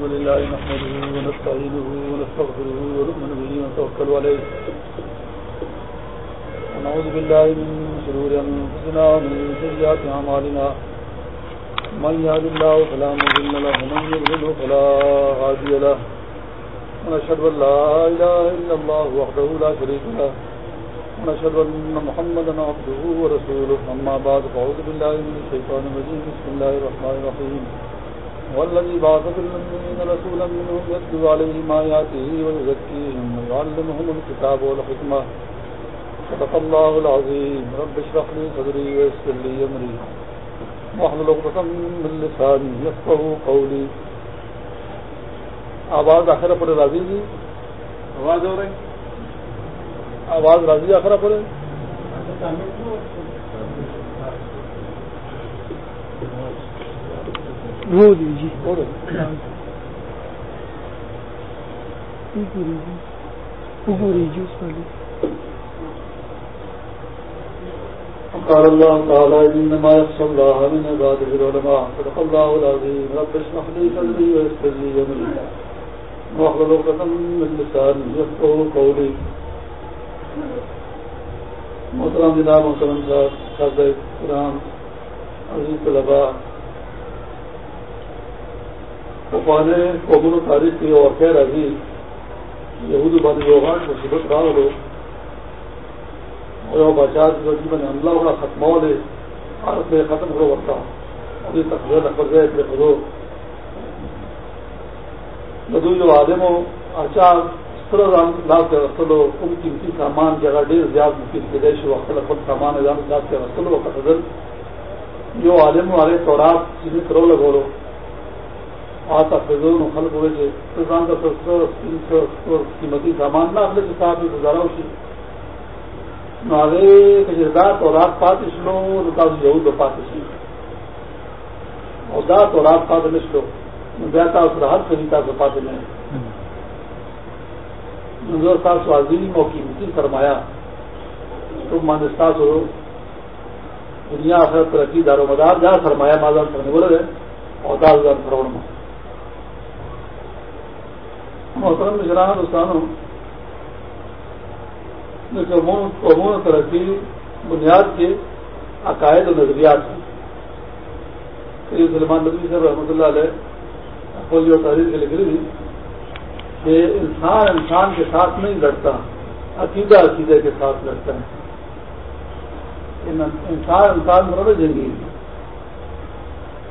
الحمد لله نحمده ونستعينه ونستغفره ونؤمن به ونتوكل عليه. ونعوذ بالله من شرور أنفسنا ومن سيئات أعمالنا. من يهد الله فلا مضل له، ومن يضلل فلا هادي له. ونشهد أن لا إله إلا الله وحده لا شريك له. ونشهد أن محمدا عبده ورسوله. أما بعد، فأعوذ بالله من الشيطان الرجيم. بسم الله الرحمن الرحيم. والذي بعث بالمؤمنين رسولا منهم يتلو عليهم آياته ويزكيهم ويعلمهم الكتاب والحكمة. صدق الله العظيم. رب اشرح لي صدري ويسر لي أمري. واحلل عقدة من لساني يفقهوا قولي. آواز آخر پر راضی جی؟ آواز ہو رہی؟ آواز راضی آخر پر؟ وہ دیجیے قال الله تعالى إنما يخشى الله من عباده العلماء. صدق الله العظيم. رب اشرح لي صدري ويسر لي أمري. واحلل عقدة من لساني يفقهوا قولي. محترم جناب محترم صاحب صاحب کرام عزیز طلباء پانے قومن تاریخ کی اور خیر عزیز یہود بن یوہان مصیبت رہا ہو اور بادشاہ جو جیون حملہ ہونا ختم ہو دے اور پہ ختم کرو ورتا ابھی تک جو نقل گئے اتنے خدو ندو جو عالم ہو اچھا لاکھ کے رسلو ان قیمتی سامان جگہ ڈیر زیاد مفید کے دیش ہو وقت خود سامان لاکھ کے رسلو کا فضل جو عالم والے تورات، جنہیں کرو لگو لو آتا فضول خلق ہوئے کہ انسان کا ستر تین سو قیمتی سامان نہ اپنے کے ساتھ گزارا اسی آگے کجردات اور رات پات اسلو رکاو یہود و پات اسلو اور دات اور رات پات مسلو بیاتا اس ہر خریدا سے پات میں نظر ساس عظیم اور قیمتی سرمایہ تو مانستاس ہو دنیا آخر ترقی دار و مدار جہاں سرمایہ مادان کرنے بولے اور دار ہزار کروڑ میں محترم نشران دوستانوں قومون ترقی بنیاد کے عقائد و نظریات ہیں۔ سلمان نبی صاحب رحمۃ اللہ علیہ فوجی و تحریر کے لکھ رہی کہ انسان انسان کے ساتھ نہیں لڑتا، عقیدہ عقیدے کے ساتھ لڑتا ہے۔ انسان انسان میں جنگی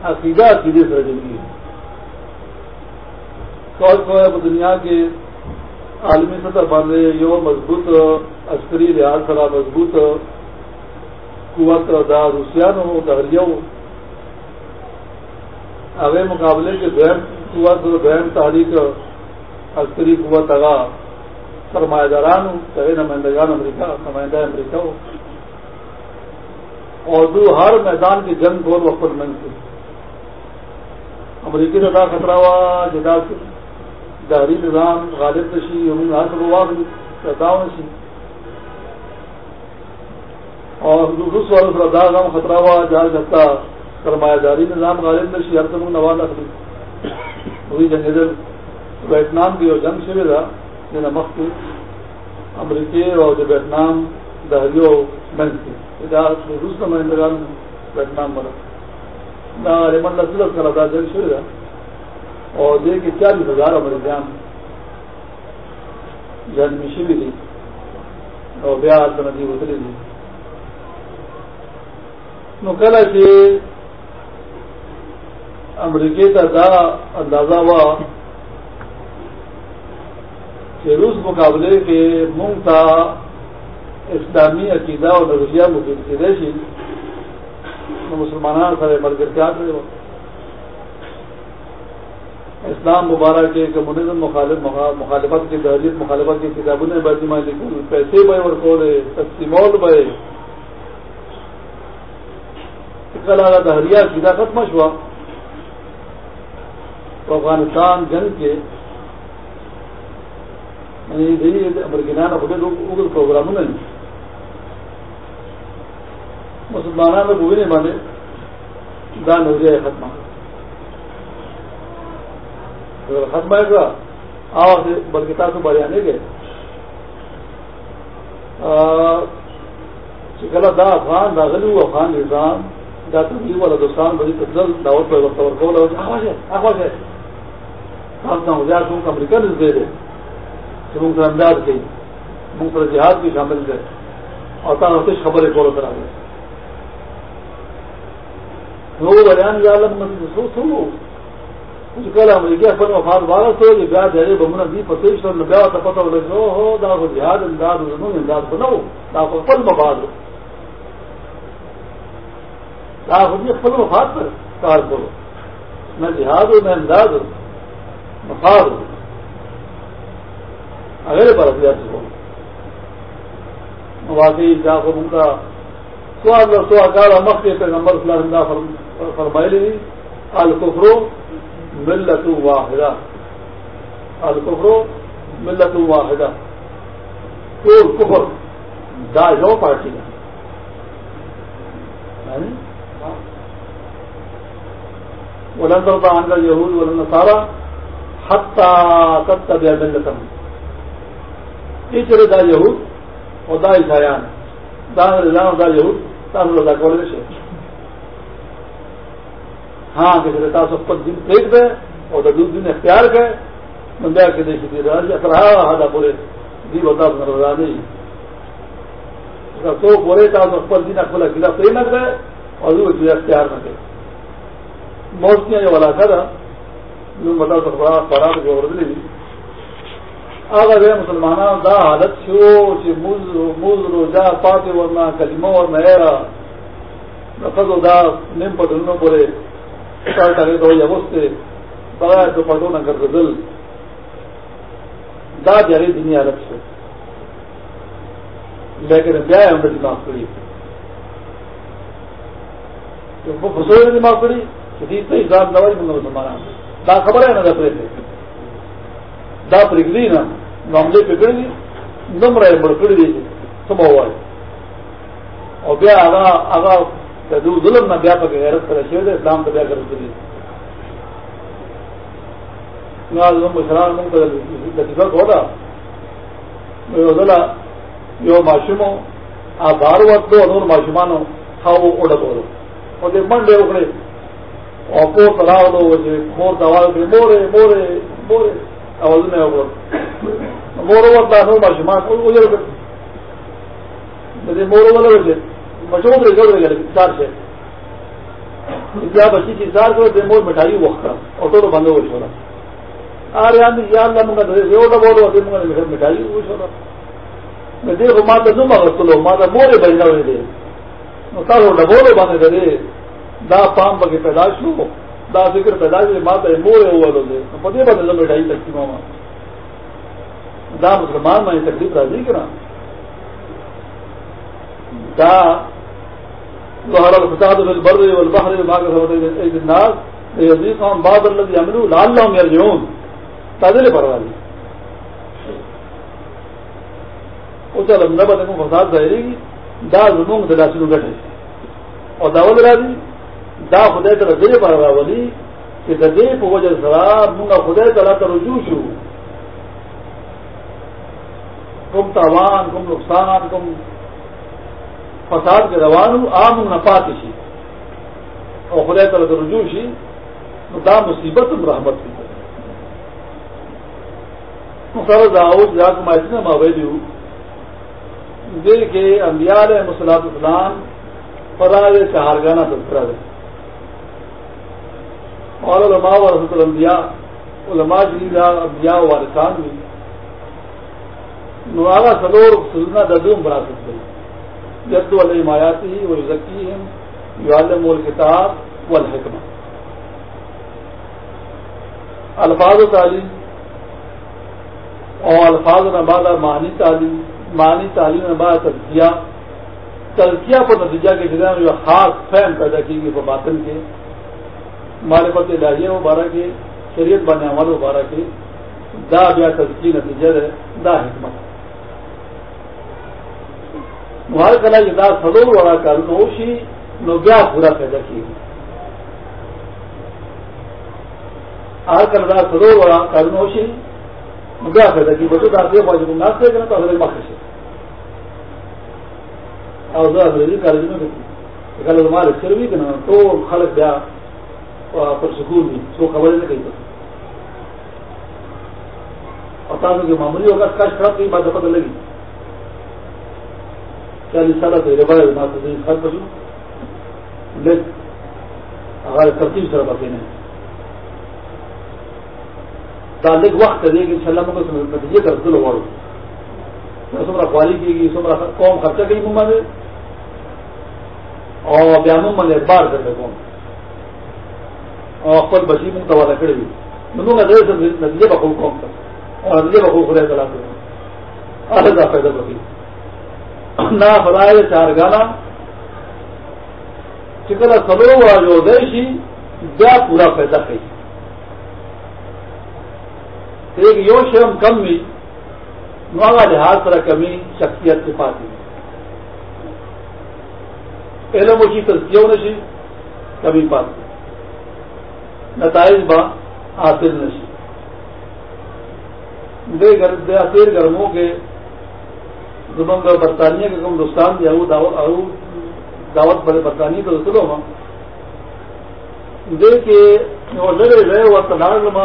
عقیدہ عقیدے سے جنگی ہے۔ کو دنیا کے عالمی سطح باندھے یو مضبوط عسکری لحاظ سرا مضبوط قوت دا روسیان ہو دہریا ہو۔ اگے مقابلے کے بہن قوت بہن تحریک عسکری قوت اگا، سرمایہ داران ہوں چاہے نمائندگان امریکہ، نمائندہ امریکہ ہو۔ اور دو ہر میدان کی جنگ دور وقت میں تھے امریکی ندا خطرہ ہوا جدا دہری نظام، غالب نشی امین ہر واقع پیداؤں نشی. اور روس والوں سے داغ ہم خطرہ ہوا جہاں جبتا سرمایہ داری نظام غالب نشی، ہر تم نواز اخلی وہی جنگ ویتنام کی اور جنگ شروع تھا جنہیں یعنی مخت امریکی اور جو ویتنام دہریو بینک تھی روس نمائندگان ویتنام بنا رمن نسل کا لگا جنگ شروع تھا اور یہ کہ چالیس ہزار امریکان جنگ میں شیوی تھی۔ اور بیاہ ندی اتری تھی نکلا کہ امریکی کا دا اندازہ ہوا کہ روس مقابلے کے منگ تھا اسلامی عقیدہ اور نظریہ مفید کی ریشی مسلمان سارے مر کر کیا کرے وہ اسلام مبارک کے کمیونزم مخالف مخالفت کی دہلیت مخالفت کی کتابوں نے بجمہ لکھی پیسے بے اور کھولے تقسیمول بے کل دہریا سیدھا ختم ہوا۔ تو افغانستان جنگ کے یعنی امریکان خود اگر پروگراموں نے مسلمانوں میں کوئی نہیں باندھے دان ہو جائے ختم۔ ختم ہے گا، آواز بلکہ تاسو بڑے آنے گئے غلط دا افغان، دا غلی افغان نظام، دا تبلیغ والا دوستان، بڑی تفضل دعوت پر وقت ورکول ہے آواز ہے آواز ہے۔ ہم کا مزاج تم کا امریکہ نس دے دے کہ منگ امداد گئی منگ پر جہاد بھی شامل گئے اور تانا کچھ خبریں فالو کرا گئے وہ بیان یا اللہ مسجد سو۔ سو کچھ کل امریکہ پر وفات والا تو یہ بیا دے بمنا دی فتیش اور بیا تا پتہ لگ او ہو دا کو جہاد، امداد زمون امداد بنو دا کو پل مباد دا کو یہ پل مفاد پر کار کرو۔ میں جہاد میں امداد مفاد اگر پر ابھی سے بولو واقعی جا کو ان کا سوال سو اکار مخ کے پیغمبر صلی اللہ علیہ وسلم فرمائی لی۔ الکفرو ملت واحدہ۔ الکفرو ملت واحدہ۔ تو کفر دا جو پارٹی۔ ہے ولن ترضى عنك اليهود ولا النصارى حتى تتبع ملتهم۔ دا یہود اور دا عیسائیان دا رضان دا یہود تاسو رضا کولای شي ہاں کہ تاسو خپل دین پریک ده او د دین اختیار کړه من بیا کې دې چې راځي تر هغه دا پورې دی وتا رضا نه تو پورے تاسو خپل دین خپل کړه پرې نه کړه او دوی اختیار نه کړه موسمیاں یہ والا تھا۔ جو بتا سکتا پڑا تو جو ردلی اگر ہے مسلمان دا حالت شو چې موز روزا پاتې ورنه کلمه ورنه ایرا۔ نفذ دا نیم په دنو پورې کار کوي دوی یوسته د ګرځدل دا دنیا حالت شو. لیکن بیا هم د دماغ کړی په فسوې دماغ کړی چې دې ځان نوای موږ مسلمانان دا خبره نه ده پرې دا پرګلی نه معاملې پکړې نمبر یې بڑکړې دي سم وایي؟ او بیا هغه هغه د ظلم نه بیا په غیرت سره شوی اسلام ته بیا ګرځېدلی نو مشران موږ ته د نو یو یو ماشومو ا بار وته نور ماشومانو خاو وډه کولو او دې منډه وکړې او په تراولو چې مور دا وایي مورې مورې مورې اوازونه وکړ مور ورته نو ماشومان او وګورئ دې مور ولې مشهور دی ګورئ کار شه بیا بچی چې ځار کړو د مور مټایي وخت او ټول باندې وشو ار یا یا الله موږ ته یو ډول ورو دې موږ مټایي وشو نو دې خو ما ته نو ما غوښتلو ما ته مورې بیناوې دي نو تاسو ډبولو باندې دې دا پام بګه پیدا شو دا ذکر پیدا شو ما ته مورې وولو دې په دې باندې زموږ مټایي تقسیم ما دا مسلمان باندې تکلیف راځي کړه دا ظهر الفساد في البر والبحر بما كسبت ايدي الناس ليذيقهم بعض الذي يعملوا لعلهم يرجعون. تازل پروالی او چل نہ بدے کو فساد ظاہری کی دا زمون د لاسونو ګټه او دا ول دا خدای ته دې پروالی چې د دې په وجه سره موږ خدای تعالی ته رجوع شو. کوم تاوان کوم نقصان کوم فساد کے روانو عام نفات شي او خدای تعالی ته رجوع شي نو دا مصیبت رحمت کی سر داؤد جا کو مائسنا ما ویلیو دل کے انبیاء علیہ مسلاط اسلام فرار چہارگانہ تذکرہ ہے اور علماء و رسط الانبیاء، علماء جلیلہ انبیاء و وارثان بھی. نوارا سلور سلنا ددوم بنا سکتے جد علیہ مایاتی و ذکی یعلم الکتاب والحکمہ الفاظ و تعلیم اور الفاظ نباد معنی تعلیم معنی تعلیم نباد تزکیہ تزکیہ پر نتیجہ کے جگہ میں جو خاص فہم پیدا کی گئی باطن کے، معرفت الہیہ مبارہ کے شریعت بنے عمل مبارہ کے دا بیا تزکی نتیجہ ہے، دا حکمت مہار کلا یہ دا سدور والا کر نوشی نو بیا پورا پیدا کی آج کل دا سرو وڑا کارن ہوشی مگا پیدا کی بچو دا دے باجو ناس دے کنا تو حضرت مخش او دا کل مال سر بھی کنا تو خلق بیا پر سکون بھی سو خبر نہیں کہی اور تاسو کے معمولی ہوگا کاش خراب کی بات پتہ لگی چالیس سالہ سے روایت ماں سے خط بچوں لیکن اگر ترتیب سر بچے نہیں تعلق وقت دے گی ان شاء اللہ نتیجے کر دل وڑو سمرا خوالی کی گی سمرا قوم خرچہ کی مما دے اور بیانوں من اعتبار کر دے قوم۔ اور خپل بچی من توالا کڑی بھی منوں کا دے سب نتیجے بخول قوم کا اور نتیجے بخول خدا کلا کر آلہ پیدا بکی نہ فلائے چار گانا چکر سلو جو دیشی، بیا پورا پیدا کئی۔ ایک یو شرم کم بھی نواگا لحاظ طرح کمی، شخصیت کے پاس علم کی تزکیوں نشی کمی پاس نتائج با حاصل نشی دے تیر گرموں کے زبان کا برطانیہ کے کم ہندوستان دیا دعوت دعوت بڑے برطانیہ کے رسولوں میں دے کے لڑے رہے ہوا تلاڑ لما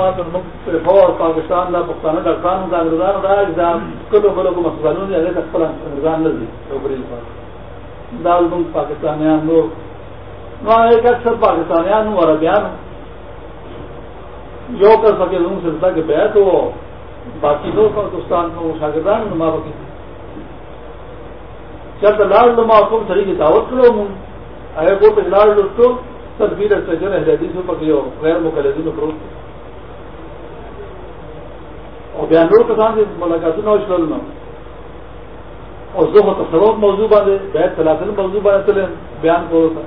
فور پاکستان دا پختانہ ڈاکٹران دا انگریزان دا دا کلو بلو کو مسئلانوں نے اگر خپل انگریزان لذی اوپری پاس دال بن پاکستانیان نور نو ایک اکثر پاکستانیان اور عربیان. یو کر سکے لوگوں سلسلہ کے بیعت ہو باقی لوگ پاکستان کو شاگردان نما بکی چل تو لاڑ لما کو سری کی دعوت کرو من اے کو پچھلاڑ لوگ تدبیر سجن اہل حدیث میں پکی غیر مقلدی میں فروخت اور بیان روڈ کسان سے ملاقات نہ اشل نہ اور زو تصوف موضوع باندھے بیت سلاسل موضوع باندھے چلے بیان کو ہوتا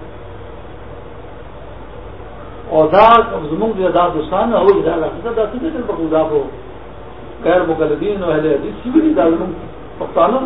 اور دا زمون دی دا دوستان ہو جا رہا دا سیدھے دل پر دا کو غیر مقلدین اہل حدیث کی بھی دا زمون پختانہ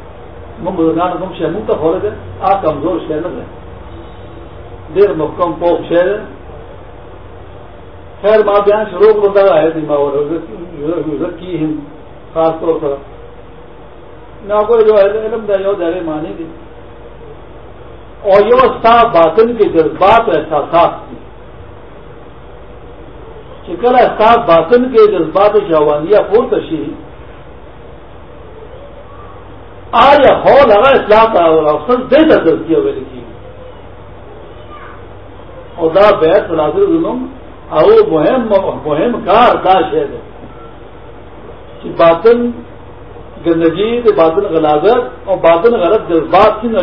من بزرگان کم شہ منہ تک ہو رہے آ کمزور شہ نہ دیر محکم پوک شہر ہے خیر ماں بیان شروع کو بندہ ہے تھی ماں کی ہند خاص طور پر نہ کوئی جو ہے علم دے جو دہرے مانی تھی اور یہ صاف باطن کے جذبات و احساسات تھی شکر احساس باطن کے جذبات شہوانیہ پور تشیح آج ہال اگر اسلام کا افسر دے درد کیا ہوئے لکھی اور دا بیت ناظر ظلم او مہم مہم کار دا شہر کہ باطن گندگی، باطن غلاظت اور باطن غلط جذبات کی نہ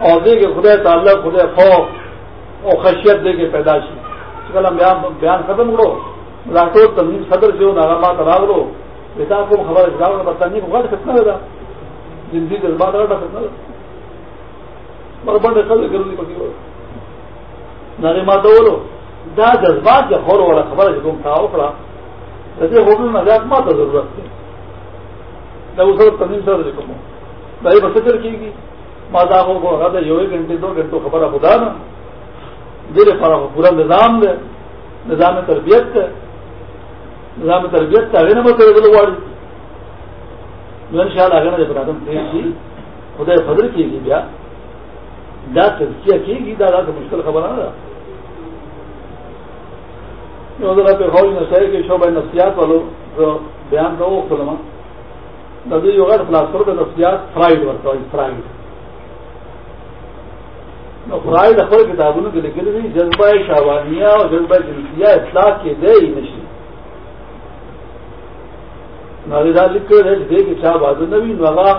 اور دے کے خدا تعلق خدا خوف اور خشیت دے کے پیدائشی بیان ختم کرو۔ ڈاکٹر تنظیم صدر جو ناغامات الاغ لو کو خبر اجلاؤ میں بتانے کو غلط کتنا لگا زندگی جذبات رہا کتنا بڑے ضروری پڑتی ہو نہ ماں دولو دا جذبات یا خور والا خبر ہے تم تھا اوپڑا جیسے ہوٹل میں جات ماں تو ضرورت ہے نہ اس وقت تنظیم سر رکھوں بھائی بس چل کی گی۔ ماتا کو کو رہا یہ گھنٹے، دو گھنٹوں خبر خدا نا دل پارا پورا نظام دے، نظام تربیت ہے نظام تربیت کا آگے نمبر کرے گا میں ان شاء اللہ آگے جب آدم تھی خدا فضر کی گی بیا. دا تزکیہ کی گی دادا تو مشکل خبر آ رہا پہ شعبہ نفسیات والو جو بیان کا وہ کلمہ ندی ہوگا فلاسفر کا نفسیات فرائڈ ورتا فرائڈ فرائڈ اخبار کتابوں کے لکھے تھے جذبہ شاوانیہ اور جذبہ جنسیہ اطلاع کے دے ہی نشی لکھ کے دے کہ شاہ بہادر نبی نگا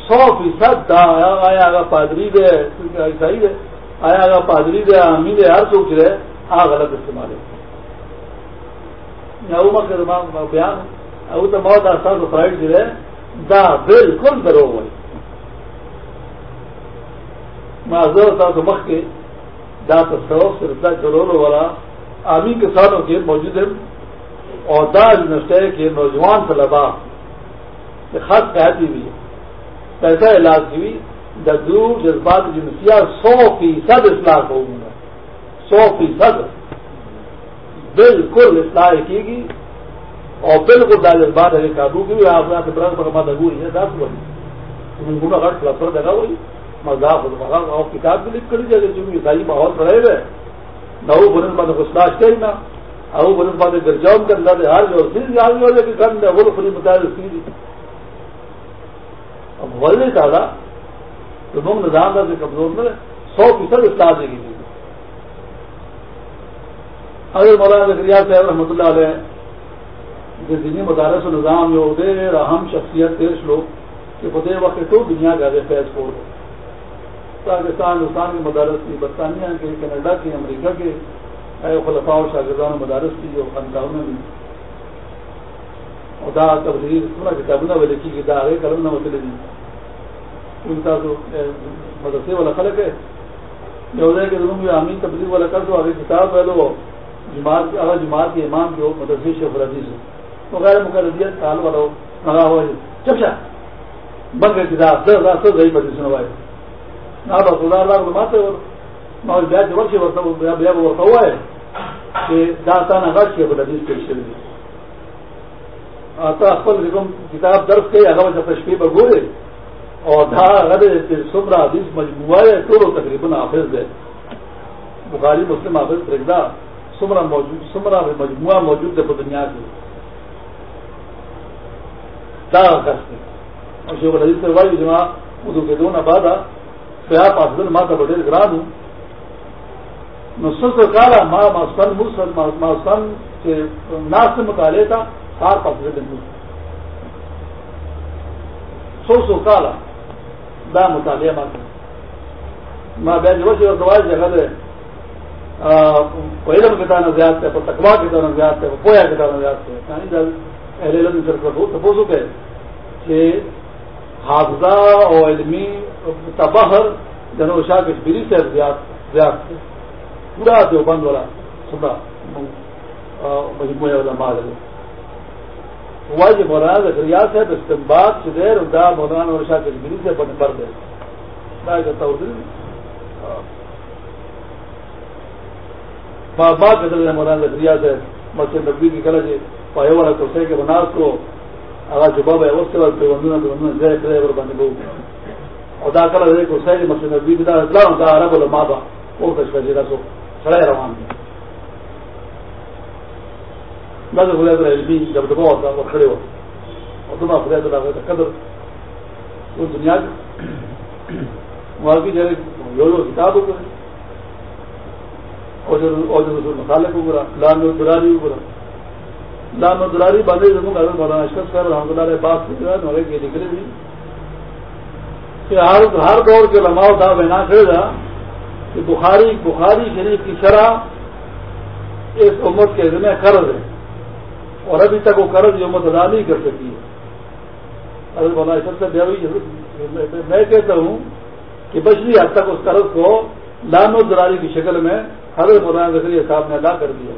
سو فیصد دا آیا آیا آگا پادری دے، عیسائی دے، آیا آگا پادری دے امی دے، ہر سوچ رہے آ غلط استعمال ہے۔ بیان او تو موت آسان کو فرائڈ جو ہے دا بالکل درو ہوئی معذور تھا تو مخ کے، دا تصوف سے رسا چلولو والا آمی کے ساتھوں کے موجود ہیں اور دا نشے کے نوجوان طلبا خاص قیادی ہوئی پیسہ علاج کی ہوئی دا دور جذبات جنسیا سو فیصد اصلاح ہو گا سو فیصد۔ بالکل اصلاح کی گی۔ اور بالکل دا جذبات ہے قابو کی ہوئی آپ کے برس پر ماتا گوئی ہے دس بڑی گنا گھٹ پلسر دگا ہوئی۔ مذاق اور کتاب بھی لکھ کر جائے چونکہ عیسائی ماحول رہے ہوئے۔ نہ وہ بنس بات کو سلاش کہی نہ۔ او بنس بات گرجاؤں کے اندر ہر جو چیز یاد ہو جائے کہ گند ہے وہ خود متعلق کی اب بول نہیں تو لوگ نظام سے کمزور میں سو فیصد اصلاح دے گی اگر مولانا زکریہ صاحب رحمۃ اللہ علیہ، جس دینی مدارس و نظام میں ادے اہم شخصیت پیش لو کہ خدے وقت تو دنیا کا دے فیض چھوڑ دو۔ پاکستان، ہندوستان کی مدارس کی برطانیہ کے، کینیڈا کی امریکہ کے خلفاء و شاگردان مدارس کی جو خاندانوں میں بھی تبدیل سنا کتاب نہ لکھی کی آگے قلم نہ مسئلے دی ان کا تو مدرسے والا خلق ہے یہ کہ دونوں میں عامی تبدیل والا کر دو آگے کتاب پہ جماعت اگر جماعت کے امام جو مدرسے شیخ العزیز ہو وغیرہ مقرریت کال والا ہو لگا ہوا ہے بن گئے کتاب دس ہزار سو گئی مدرسے سنوائے ہوا ہے کہ داستان غرض کے حدیث پیش کر دی آتا خپل کوم کتاب درس کوي هغه د تشبیه په ګوره او دا غد چې څومره حدیث مجموعه ہے ټول تقریباً حافظ ده بخاری مسلم حافظ رضا څومره موجود څومره مجموعه موجود ده په دنیا کې دا کس او شیخ الحدیث وایي جما وضو کې دونه بعد بیا پاسدل ما ته ډېر ګران وو نو څه کاله ما ماسن مرسل ماسن چې ناس مطالعه تا کار پاسدل دې سو سو کاله دا مطالعه ما ما بیا جو چې دواي جگہ ده په علم کې دا نه زیات ده په تقوا کې دا نه زیات ده په پوهه کې دا نه زیات ده یعنی دا اهل علم سره په تاسو کې چې حافظہ اور علمی تبہر جنو شاہ کشمیری سے زیاد پورا جو بند والا سنا مجموعہ علماء ہے۔ وہ جو مولانا زکریا سے استمباد شدیر دا مولانا اور شاہ کشمیری سے بن پر دے۔ کرتا ہوں بات کرتے مولانا زکریا سے مسجد نبی کی کلج پائے والا تو سے کہ بناس کو هغه جواب یې اوسه ور په وندونه په وندونه ځای کړی ور باندې وو او دا کله دې کو سړي مسجد نبی کی دا اسلام دا عرب علماء با او د شپږ راسو سړی روان دي دا د ولادت علمي د دغه دا ور کړی وو او دا خدای ته قدر۔ او دنیا واقعي جره یو یو کتاب وکړي او جو او جو مخالف وګړه لانو دراري وګړه دام دلاری باندې زموږ اړه مولانا اشرف صاحب رحمۃ اللہ علیہ پاس کړه نو هغه کې لیکلي دي چې هر هر دور کې علماء دا وینا کړی دا کہ بخاری بخاری شریف کی شرح اس امت کے ذمہ قرض ہے اور ابھی تک وہ قرض یہ امت ادا نہیں کر سکی ہے۔ حضرت مولانا اشرف صاحب میں کہتا ہوں کہ بچری حد تک اس قرض کو لان و کی شکل میں حضرت مولانا زکری صاحب نے ادا کر دیا۔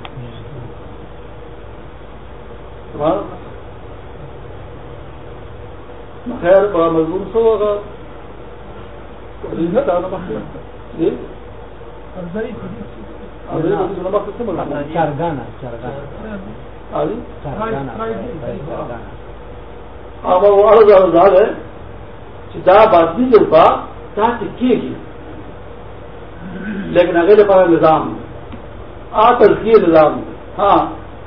خیر، بڑا مضمون سو ہوگا۔ دا گی لیکن اگلے پارا نظام آ ترقی نظام ہاں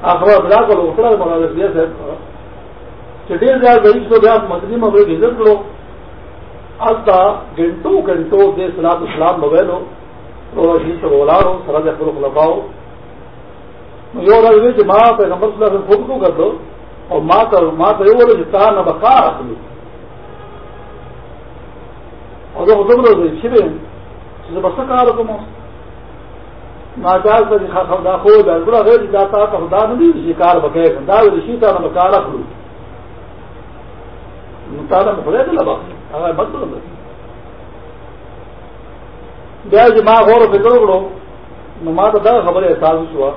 خبر بلا کو اکڑا منا دیا صاحب چٹے جائے گئی تو مدنی میں ہوئے گزر کرو آتا گھنٹوں گھنٹوں دے سلاد اسلام موبائل ہو جی سے بولا ہو سرد اکبر کو لگاؤ یہ کہ ماں پہ نمبر صلاح سے خود کو کر دو اور ماں کا ماں کا یہ بولے جتا نہ بکا رکھ اور جو حکم رہے شبے بس کا رکم ہو ناجاز کا خدا خو دا غیر جی جاتا کا خدا نہیں جی شکار بکے دا رشی تا نہ کارا خلو مطالعہ مخلے دل با اگر مت بول بیا چې ما غور فکر وکړو، نو ما ته دا خبره احساس شو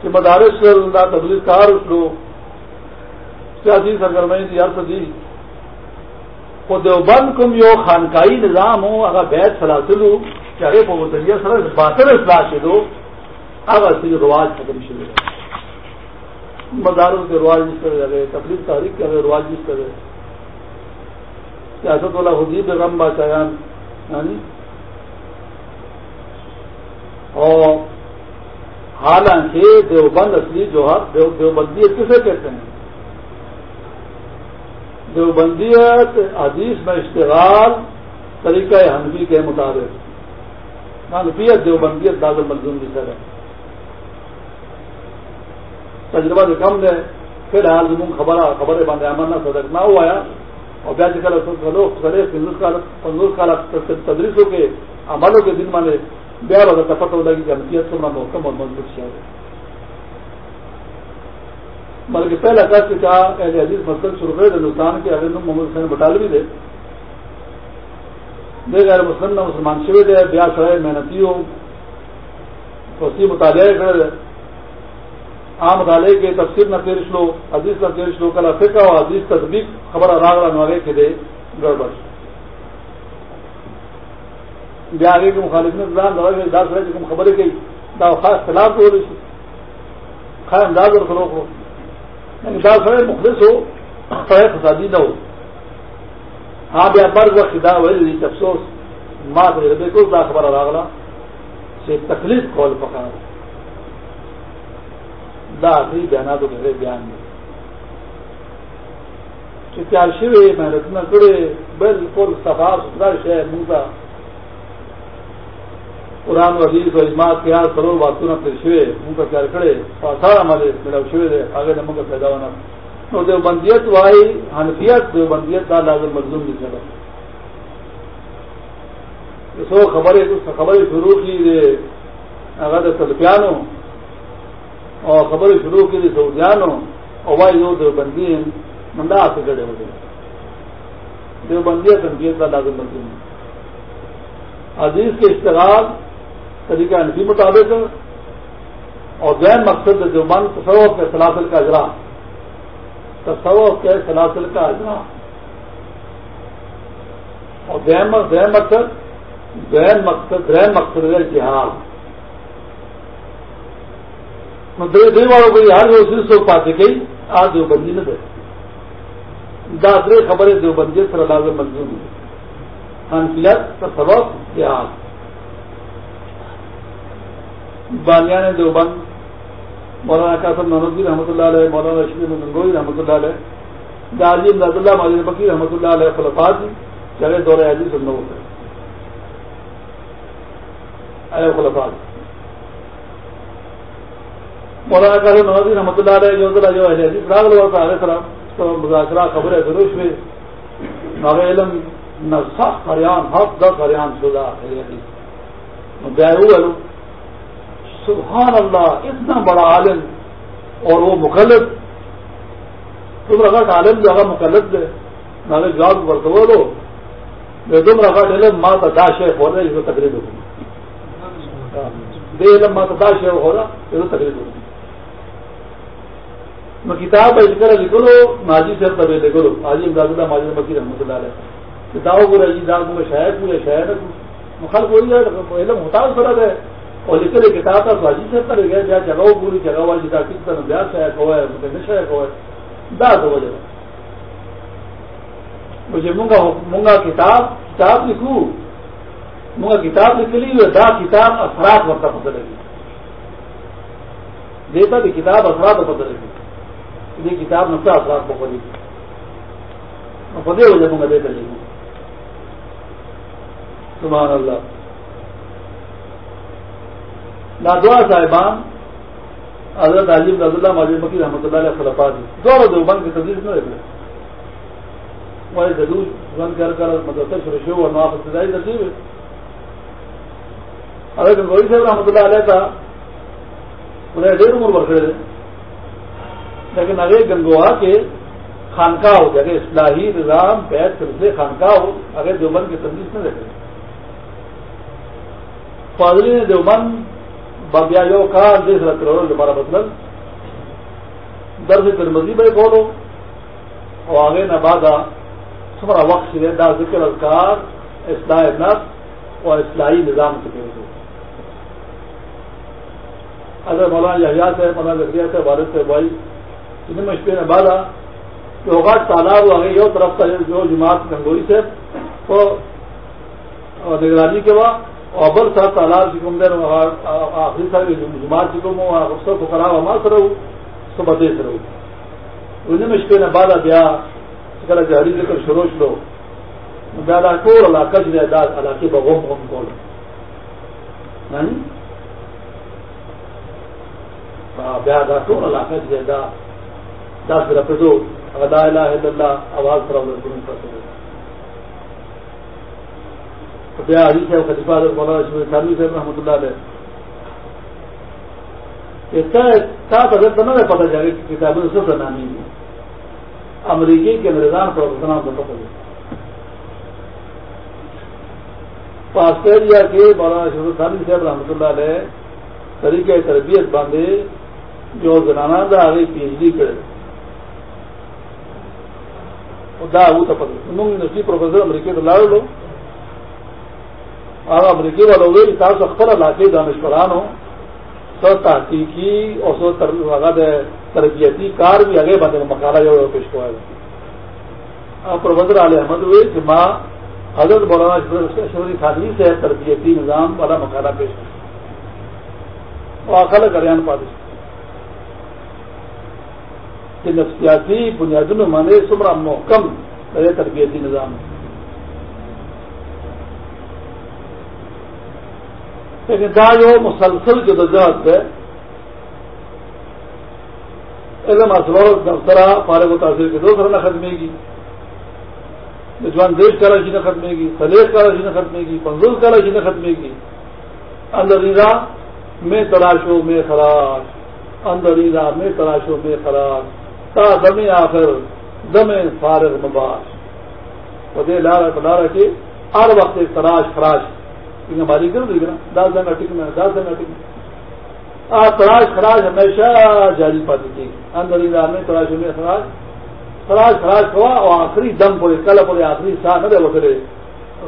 چې مدارس دا تبلیغ کار وکړو. سیاسی سرگرمی دي هر څه دي. خو دیوبند کوم یو خانقاهي نظام وو هغه بیت سلاسلو چې هغه په وطنیه سره باطل اصلاح شېدو، هغه سړي رواج ختم شوی مدارس کے رواج جس طرح رہے تبلیغ تاریخ کے رواج جس طرح سیاست والا حدیب غم بادشاہان یعنی ہاں جی؟ اور حالانکہ دیوبند اصلی جو ہے دیوبندی کسے کہتے ہیں؟ دیوبندیت حدیث میں اشتغال طریقہ حنفی کے مطابق۔ حنفیت دیوبندیت داد المزون کی طرح۔ تجربہ سے کم دے پھر حال زمون خبر خبر بند امن صدق نہ ہوا اور بیاج کل کرے پندرہ کال تدریسوں کے عملوں کے دن مانے بیا بتا تفت ہو لگی کہ حنفیت کو محکم اور مضبوط کیا بلکہ پہلا کس کہا اہل عزیز مسلم شروع کرے ہندوستان کے اگر محمد حسین بٹالوی دے۔ دے غیر مسلم نہ مسلمان شوی دے بیا سرائے محنتی ہوں وسیع مطالعہ کرے عام مطالعے کے تفصیل نہ پیرش لو، حدیث نہ پیرش لو، کلا فکا ہو حدیث تصدیق خبر راگ رنگے کے دے گڑبڑ۔ بیا آگے کے مخالف نے دار سرائے جی خبریں گئی دا خاص خلاف ہو رہی خاص انداز اور فروغ ہو۔ یعنی دا سره مخلص ہو سره فسادی نه ہو۔ ہاں بیا مرگ وقت دا ویل دي افسوس ما ته دې کوم دا خبره راغله چې تکلیف کول پکار۔ دا دې بیاناتو کې بیان دي چې تیار شوی مهنتونه کړې بالکل صفا سترا شی موږ قرآن و حدیث و اجماع، قیاس سرور باتونه پر شوی موږ کار کړي فاصله عمل ملو شوی دی هغه موږ پیدا ونه نو د بندیت وای حنفیت د بندیت، دا لازم ملزوم دي سره سو خبره خبره شروع کی دی هغه د تلپیانو۔ او خبره شروع کی دی سعودیانو او وای یو د بندین مندا څه کړي وځي د بندیت بندیت دا لازم ملزوم دي حدیث کے اشتغال طریقہ انفی مطابق اور غیر مقصد جو من تصور کے سلاسل کا اجرا۔ تصور کے سلاسل کا اجرا۔ اور غیر مقصد غیر مقصد غیر مقصد ہے جہاد۔ دے والوں کو ہر جو سو پاتے گئی آج دیوبندی نے دے۔ دادرے خبریں دیوبندی ہاں، سر لازم منظور ہوئی انفیت کا سبب جہاد بانیان دیوبند، مولانا قاسم نانوی رحمۃ اللہ علیہ، مولانا رشید گنگوئی رحمۃ اللہ علیہ داجی امداد اللہ ماجد بکی رحمۃ اللہ علیہ خلفات جی، چلے دور حجی سنو ہوتے اے خلفات جی۔ مولانا قاسم نانوی رحمۃ اللہ علیہ جو ذرا جو اہل حدیث راغ لوا تھا علیہ السلام، تو مذاکرہ خبر دروش میں ناغ علم نہ سخت ہریان حق دس ہریان شدہ اہل حدیث۔ بیاہو سبحان اللہ، اتنا بڑا عالم اور وہ مخلط تم رکھا عالم جو اگر مقلد ہے۔ نہ جواب برتو لو میں تم رکھا علم ماں کا دا شیخ ہو رہا ہے اس کو تقریب ہوگی بے علم ماں کا دا شیخ ہو رہا اس کو تقریب ہوگی میں کتاب اس طرح لکھ لو ماجی سے طبی لکھ لو۔ ماجی امداد اللہ ماجد مکی رحمۃ اللہ علیہ۔ کتابوں کو رجی دار کو شاید پورے شاید مخالف وہی ہے علم ہوتا فرق ہے۔ اور لکھ لے کتاب تھا تو عجیب سے کر گیا، جہاں جگہ پوری جگہ والی جا کس طرح بیاس شاید ہوا ہے مجھے شاید ہوا ہے۔ دا تو وجہ مجھے مونگا مونگا کتاب کتاب لکھوں مونگا کتاب لکھ لی دا کتاب اثرات وقت پتہ لگی۔ دیتا بھی کتاب اثرات پتہ لگی۔ یہ کتاب نقصہ اثرات کو پڑھی۔ میں پدے ہو جائے مونگا دے کر لکھوں۔ سبحان اللہ۔ نادوا صاحبان، حضرت عظیم رض اللہ ماجد مکی رحمۃ اللہ علیہ خلفا دی۔ دونوں دیوبند کی تدریس نہ رہے وہ جدو بند کر کر مدرسہ شروع شروع اور نواف ابتدائی ترتیب ہے۔ اگر گنگوئی صاحب رحمۃ اللہ علیہ تھا انہیں ڈیڑھ عمر بڑھ رہے۔ لیکن اگر گنگوا کے خانقاہ ہو جگہ اصلاحی نظام، بیت سلسلے خانقاہ ہو اگر دیوبند کی تنظیم میں رہتے فاضری نے دیوبند، بابیا کا دیش رکھ کروڑ دوبارہ مطلب۔ درد ترمزی بھائی بولو۔ اور آگے نہ باغا تمہارا وقت دا ذکر اذکار، اصلاح نف اور اصلاحی نظام کے پیش اگر مولانا یحییٰ سے مولانا ذکریہ سے والد سے بھائی۔ انہیں مشکل نے بالا کہ ہوگا تالاب آگے یہ طرف کا جو جماعت گنگوئی سے، تو نگرانی کے بعد اور ابل صاحب تالاب کی کم دیر آخری صاحب جماعت کی کم افسر کو خراب ہمارا سے رہو تو بدے سے رہو انہیں مشکل نے بالا دیا کر ہری ذکر شروع لو زیادہ ٹول علاقہ جو ہے داد علاقے بغوم غم کول۔ یعنی؟ بیادا ٹول علاقہ جو ہے دا دس رپدو لا الہ الا اللہ، آواز پر بیا حدیث صاحب خلیفہ مولانا شمیر خانوی صاحب رحمۃ اللہ علیہ۔ حضرت نہ پتہ چلے کتابیں سے بنانی امریکی کے نظام پر نام کو پتہ آسٹریلیا کے مولانا شمیر خانوی صاحب رحمۃ اللہ علیہ، طریقہ تربیت باندھے جو زنانہ دا آگے پی ایچ ڈی کرے۔ دا وہ تو پتہ یونیورسٹی پروفیسر امریکی تو لاڑ لو اور امریکی والوں ہوئے کتاب سے اختر علاقے دانشوران ہو سو تحقیقی اور سو تربیتی کار بھی آگے بندے مکالا جو پیش ہوا ہے پروفیسر علی احمد ہوئے کہ ماں حضرت مولانا شوری خانوی سے تربیتی نظام والا مکالا پیش کیا اور آخر کریان پادش کہ نفسیاتی بنیادوں میں مانے سمرا محکم رہے تربیتی نظام لیکن دا جو مسلسل جو دجات ہے، علم اصل دفترا فارغ و تاثیر کے دو سر نہ ختمے گی۔ جوان دیش کا رشی جی نہ ختمے گی سلیش کا رشی جی نہ ختمے گی پنزول کا رشی جی نہ ختمے گی۔ اندریزا میں تلاشو میں خراش اندریزا میں تلاشو میں خراش تا دم آخر دم فارغ مباش. ودے لارا بلارا کے ہر وقت تلاش خراش. ہماری کر دے گا دس دن ٹک میں دس دن ٹک آ تلاش خراش ہمیشہ جاری پاتی تھی. اندر میں تلاش میں خراش خراش خراش ہوا اور آخری دم پڑے کل پڑے آخری سا نہ وہ کرے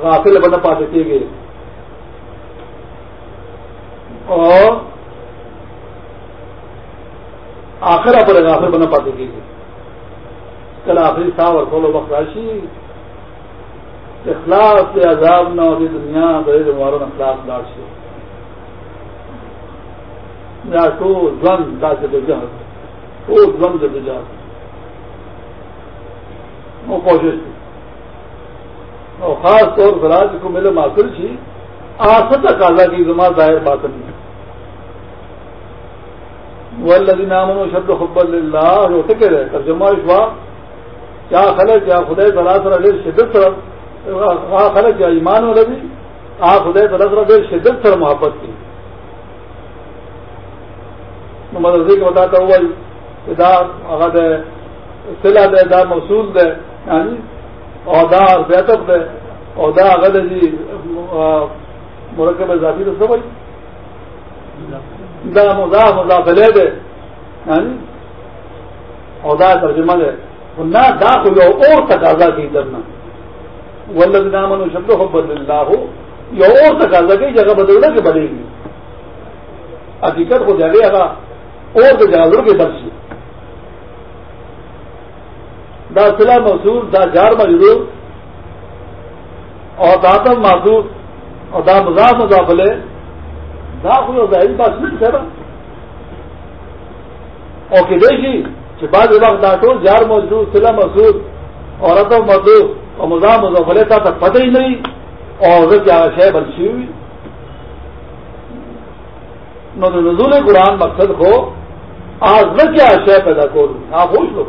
غافل بن پاتے تھے گے اور آخر پڑے غافل بن پاتے تھے کل آخری سا اور کھولو وقت راشی۔ اخلاص سے عذاب نہ ہوتی دنیا بڑے مارو اخلاص لاٹ سے تو زن دا سے تو جہاں تو زن سے تو جہاں وہ کوشش۔ تھی اور خاص طور پر آج کو میرے ماسر جی، تھی آستا کالا کی زما ظاہر بات نہیں وہ اللہ نامن و اللہ جو ٹکے رہے ترجمہ ہوا کیا خلے کیا خدے سراسر علی شدت طرف خلق، کیا ایمان والا بھی آپ خدے طرف دے شدت سر محبت کی۔ مدرسے کو بتاتا ہوا دا دے سلا دے دا موصول دے یعنی عہدہ اور بیتب دے عہدہ اغد جی مرکب اضافی تو سب دا مزا مزافلے دے. یعنی ترجمہ دے. نہ دا کوئی اور تقاضا کی کرنا ولد نامن شبد حب اللہ ہو یا اور تقاضا کی جگہ بدلنا کہ بڑھے گی. حقیقت کو جگہ یعنی اگا اور تو جگہ کے برسی دا سلا محسوس دا جار مجدور اور داتم معذور اور دا مزاح مزافلے دا کوئی ظاہری بات نہیں سر اور کہ دیکھی کہ بعض وقت ڈاٹو جار موجود سلا محسوس عورتوں مزدور اور مزاح مظفلے تھا تک پتہ ہی نہیں اور وہ کیا شہ بنسی ہوئی نزول قرآن مقصد کو آج میں کیا شے پیدا کروں آپ ہوش لو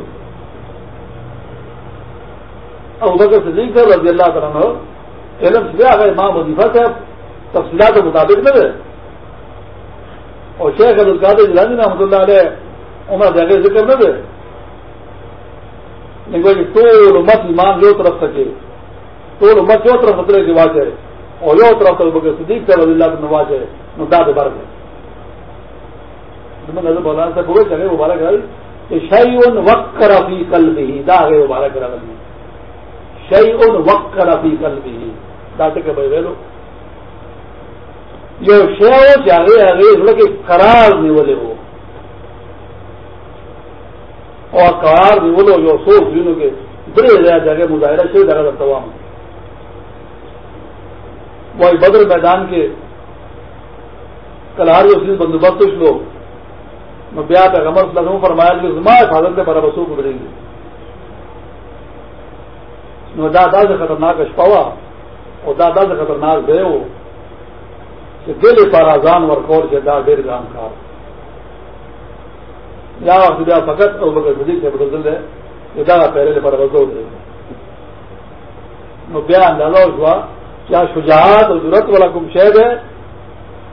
اب ادھر صدیق صاحب رضی اللہ تعالیٰ علم سے اگر ماں وظیفہ سے تفصیلات کے مطابق نہ رہے اور شیخ عبد القادر جلانی رحمۃ اللہ علیہ عمر جگہ ذکر نہ دے۔ یعنی لیکن ٹول مت ایمان جو طرف سکے ٹول مت جو طرف اترے کی بات ہے۔ اور جو طرف تک بکر صدیق سے رضی اللہ نواز ہے۔ داد بھر گئے نظر مولانا صاحب ہوئے جگہ مبارک ہے۔ کہ شعی ان وقت رفی کل بھی دا گئے مبارک رہی شعی ان وقت رفی کل بھی داتے کے بھائی ویلو جو شیو جاگے آگے کہ قرار نہیں بولے وہ۔ اور قرار نہیں بولو جو سوچ جنوں کے بڑے جگہ جگہ مظاہرہ سے جگہ کرتا بدر میدان کے کلہاری اس بندوبست کچھ لوگ۔ میں بیا پہ غمر لگوں فرمایا کہ زما حفاظت سے پر وسوخ گزرے گی۔ دادا سے خطرناک اشپاوا اور دادا سے خطرناک گئے ہو۔ کہ دل پر آزان ورکور کے دا ڈیر گام کار۔ یا خدا فقط اور بغیر صدیق سے بدل ہے کہ دا پہلے پر وزو دے۔ بیا اندازہ ہوا کیا شجاعت اور ضرورت والا کم شہد ہے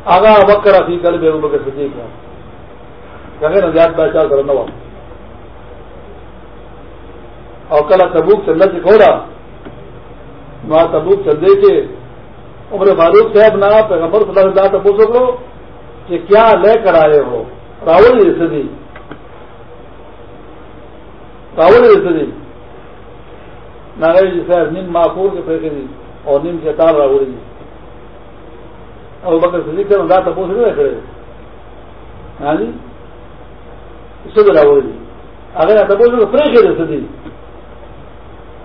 آگا بکر افی کل بے بکر صدیق ہے۔ کہیں نہ زیادہ پہچان کرنا ہوا اور کل تبوک چندر سے کھوڑا۔ وہاں تبوک چندے کے عمر فاروق صاحب نہ پیغمبر صلی اللہ علیہ تبو سکو کہ کیا لے کر آئے ہو؟ راول رسدی۔ راول رسدی۔ ناگری جی صاحب، نیم معقول کے پیسے دی اور نیم کے تار راوڑی جی اور بکر صدیق سے انداز تبو سے نہیں کھڑے ہاں جی؟ اس سے بھی راوڑی جی اگر تبو سے پریش رسدی۔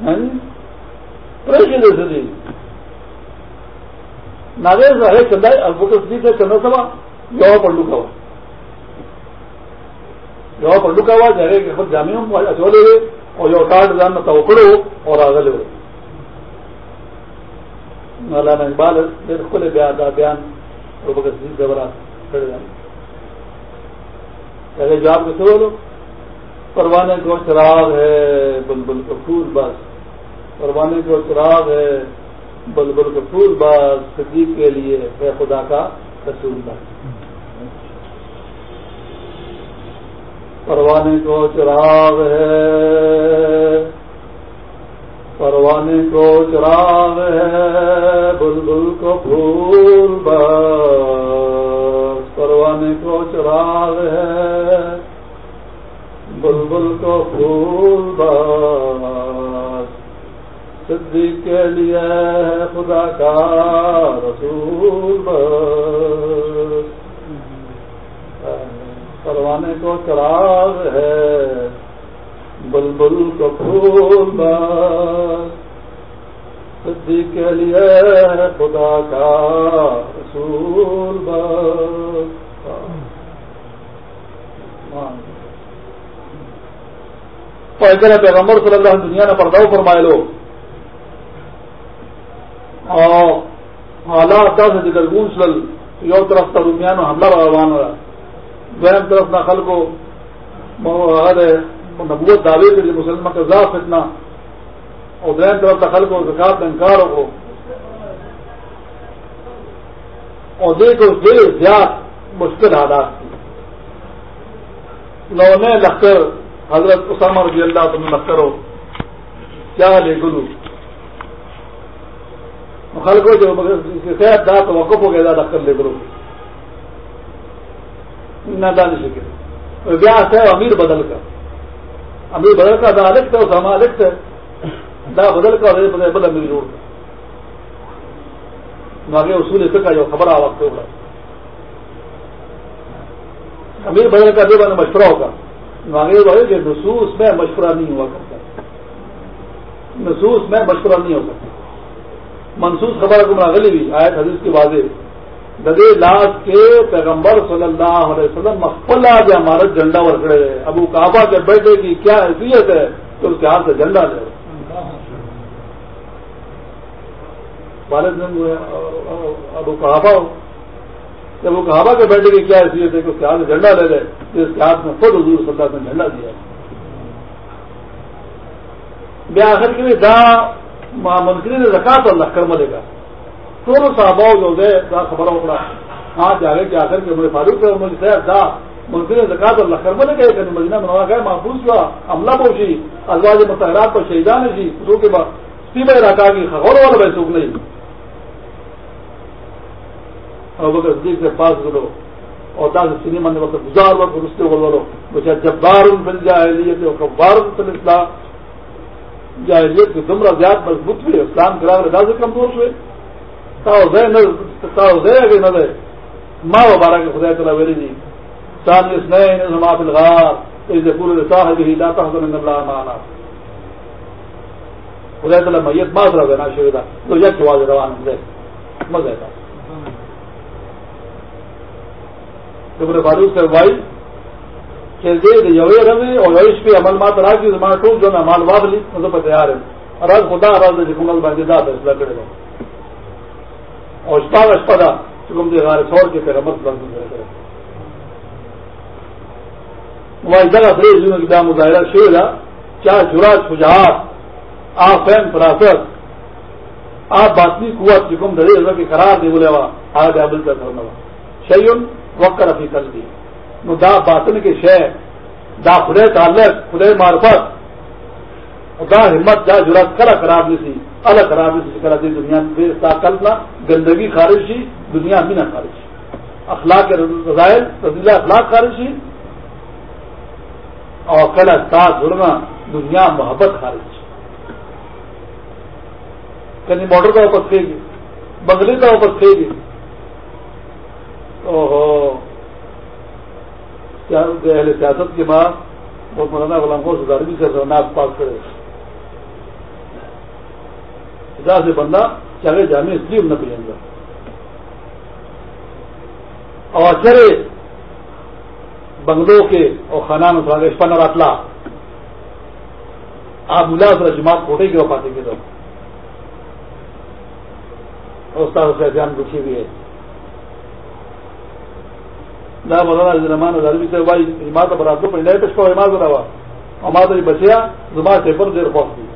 ہاں جی؟ پریش رسدی۔ ناگیش رہے چندہ ابو صدیق سے چندہ سبا یو پر لکا ہوا۔ یو پر لکا ہوا جگہ کے خود جامعوں اچولے ہوئے اور یو ٹاٹ جان میں توکڑو اور آگلے ہوئے مولانا اقبال دیر کھلے بیان، دا بیان اور بکر صدیق سے برا کھڑے جانے پہلے جواب کیسے بولو؟ پروانے کو چراغ ہے، بلبل کا پھول بس پروانے کو چراغ ہے بلبل کا پھول بس صدیق کے لیے ہے خدا کا رسول بس پروانے کو چراغ ہے۔ پروانے کو چراغ ہے۔ بلبل کو پھول بس پروانے کو چراغ ہے۔ بلبل کو پھول بس صدیق کے لیے ہے خدا کا رسول۔ پروانے کو چراغ ہے، بلبل کو پھول صدیق کے لیے خدا کا رسول۔ پیغمبر صلی اللہ علیہ دنیا نے پرداؤ فرمائے لو اور حالات دس ذکر گونسل یو طرف ترمیان حملہ روان رہا دویم طرف نہ خل کو نبوت دعوے کے لیے مسلمان کا ضعف اتنا اور دویم طرف دخل کو زکات انکار ہو اور دیکھو دل زیاد مشکل حالات تھی لونے لخر حضرت اسامہ رضی اللہ تم لخر ہو کیا لے گلو؟ خلقوں جو صحت دار تو وقف ہو گیا لخر لے گلو نہ دانی شکر بیاس ہے امیر بدل کر۔ امیر بدل کا دا الگ تھا اسامہ الگ تھے دا بدل کا بدل بدل امیر جوڑ آگے اصول فکا جو خبر آ وقت ہوگا امیر بدل کا دے بنا مشورہ ہوگا۔ آگے بھائی کہ نصوص میں مشورہ نہیں ہوا کرتا۔ نصوص میں مشورہ نہیں ہو سکتا منسوخ خبر کو مراغلی بھی آئے حدیث کی واضح۔ ددے لاس کے پیغمبر صلی اللہ علیہ وسلم مقبلہ جو ہمارا جھنڈا ورکڑے رہے ابو کعبہ کے بیٹے کی کیا حیثیت ہے تو اس کے ہاتھ سے جھنڈا لے۔ والد ابو کہابا ہو جب وہ کہابا کے بیٹے کی کیا حیثیت ہے کہ اس کے ہاتھ سے جھنڈا لے لے تو اس کے ہاتھ میں خود حضور صلی اللہ علیہ وسلم جھنڈا دیا۔ بے آخر کے لیے دا منکری نے رکھا تو اللہ کر ملے گا۔ ٹول صاحب جو دے دا خبر ہوگا ہاں جاگے کے آ کر کے مجھے فاروق ہے مجھے صحت تھا منظر زکات اور لخر بنے گئے کہ مدینہ منوا گئے، محفوظ ہوا عملہ پہنچی ازواج متحرات پر شہیدان جی خدو کے بعد سیما علاقہ کی خبر والا بھائی سوکھ نہیں۔ اور بکر صدیق سے پاس کرو۔ اور دس سنیما نے وقت گزار وقت اس کے بولو مجھے جب بار ان مل جائے بار ان اسلام جاہلیت کی دمرا زیاد مضبوط ہوئی اسلام کرا ادا سے کمزور ہوئے اگے نہ دے ماں بارہ کے خدا تعالیٰ ویری جی سامنے نظام الغار تو اللہ خدا تعالیٰ میت ماس رہا نا شیرا تو یک روان دے مزہ تھا فاروق سے کہ دے یوے رہے اور یوش پہ عمل مات رہا کہ زمانہ جو نا مال واپ لی تیار ہے۔ اور خدا، راز جکمل باندھے دا فیصلہ کرے گا اور اشپاگ اشپدا چکم دے غار سور کے پیغمبر بند کرے وہی جگہ فری جنہوں کی بیا مظاہرہ شیر ہے کیا جراج شجاعت، آپ فہم فراست۔ آپ باطنی قوت چکم دھڑے کے قرار دے بولے وا۔ آگے ابل کا کرنا شیون وقت رفی کر دی نو دا باطن کے شے، دا خدے تعلق خدے معرفت. دا ہمت، دا جرات کرا خراب نہیں سی الگ خراب نہیں سی کرا دی دنیا بے کلپنا گندگی خارج سی دنیا مینا خارج سی اخلاق رضائل رضیلا اخلاق خارج سی اور کل تا جڑنا دنیا محبت خارج سی کہیں موٹر کا واپس کھے گی بنگلے کا واپس کھے گی او اہل سیاست کے بعد بہت مولانا غلام کو سدھار بھی کر پاس کرے خدا سے بندہ چاہے جامع اس لیے نہ پلیں گا۔ اور چرے بنگلوں کے اور خانان پن اور اطلاع آپ ملا سر جماعت کوٹے کے وفاتے کی طرف استاد سے دھیان پوچھی بھی ہے۔ دا مولانا زمان عربی سے بھائی جماعت برات پہ نئے پش کو ایمان رہا اور ماں تو بچیا زما چیپر دیر پہنچ گئی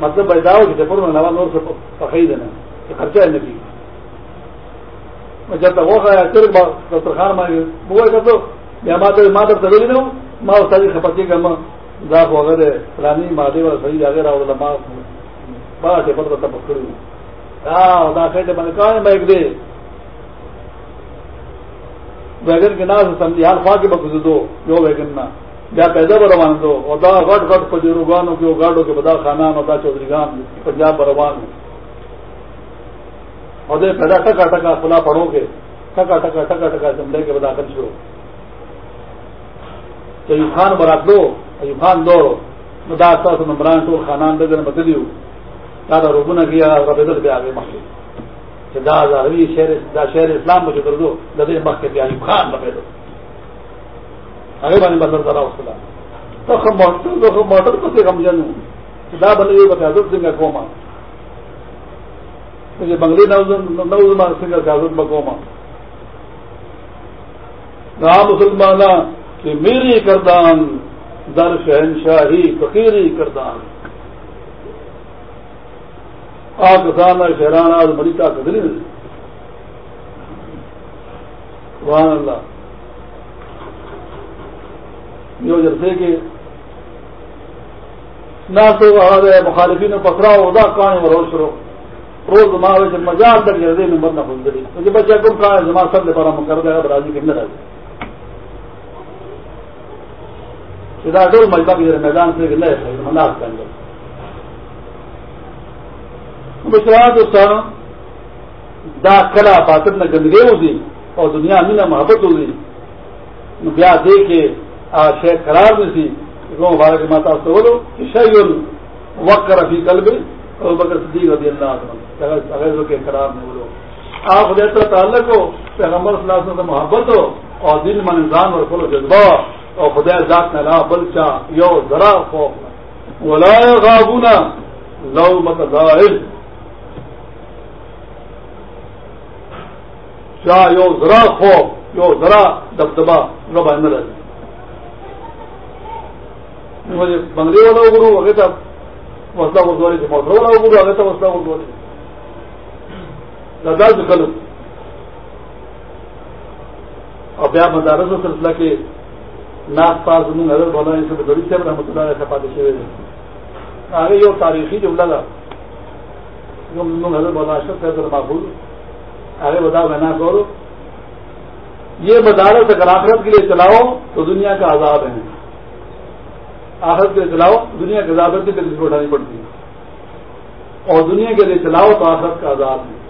مطلب بیٹھا ہو کہ چیپر میں نواز اور سے پکائی دینا کہ خرچہ ہے نہیں میں جب تک وہ کھایا پھر دسترخوان مانگے وہ کہا تو میں ماں تو ماں تک تبھی نہ ہوں ماں استاد خپتی کا ماں ذاق وغیرہ فلانی مہادیو والا صحیح جاگے رہا ماں بڑا چیپر بتا پکڑی ہاں دا کہتے میں نے کہا میں ایک دے ویگن کے نام سے سمجھی حال خواہ کے بخش دو جو ویگن نہ بیا پیدا بروان دو، اور دا گٹ گٹ پجیرو گانوں کے گاڑوں کے بدا خانان اور دا چودھری گان پنجاب بروان اور دے پیدا ٹکا ٹکا کھلا پڑھو گے ٹکا ٹکا ٹکا ٹکا چمڑے کے بدا کر شروع۔ تو ایوب خان برات دو، ایوب خان دو بدا نمبران ٹول خانان دے دن بدلی دادا روبنا کیا بدل پہ آگے مخلوق۔ چې دا زاروی شهر دا شهر اسلام به درځو د دې مخکې بیا ایوب خان به دو هغه باندې بدل درا وسلا ته کوم موټر ته کوم موټر په څه کوم جنو دا باندې یو په حضرت څنګه کومه چې بنگلې نو نو ما څنګه حضرت بکوما نا مسلمانہ کہ میری کردان در شہنشاہی فقیری کردان آسان شہران آج بڑی طاقت نہیں سبحان اللہ۔ یہ جیسے کہ نہ تو مخالفی نے پکڑا ہوگا کہاں ہے روز شروع روز ماہ جب مزاق تک جردے میں مرنا بھول گئی تو بچہ کم کہاں ہے جمع سب نے بڑا کر دے گا کے اندر آ جائے سیدھا ڈول مجبہ کے میدان سے گئے مناس کے اندر دوستان دا کلا باطن نہ گندگی ہو ہوگی اور دنیا میں نہ محبت ہو ہوگی بیا دے کے آ شہر قرار میں سی مبارک ماتا سے بولو کہ شہر وقت رفی کل بھی اور بکر صدیق رضی اللہ اگر کے قرار میں بولو آپ خدیت تعلق ہو پیغمبر صلی اللہ علیہ وسلم محبت ہو اور دل من انسان اور کھلو جذبہ اور خدا ذات میں لا بلچا یو ذرا خوف ولا غابونا لو مت چاہ یو ذرا خوف، یو ذرا دبدبا رب اندر مجھے بنگلے والا گرو اگے تھا مسئلہ گردواری سے موٹر والا گرو اگے تھا مسئلہ گردواری دادا سے کل اور بیا مدارس سلسلہ کے ناس پاس نظر بولا ان سے بڑی سے رحمۃ اللہ ایسا پاتے شیرے آگے یہ تاریخی جملہ تھا۔ حضرت بولا اشرف فیض محفوظ آگے بتاؤ میں نہ کرو۔ یہ مدارس اگر آخرت کے لیے چلاؤ تو دنیا کا عذاب ہے۔ آخرت کے لیے چلاؤ، دنیا کے عذاب کی تکلیف اٹھانی پڑتی ہے۔ اور دنیا کے لیے چلاؤ تو آخرت کا عذاب ہے۔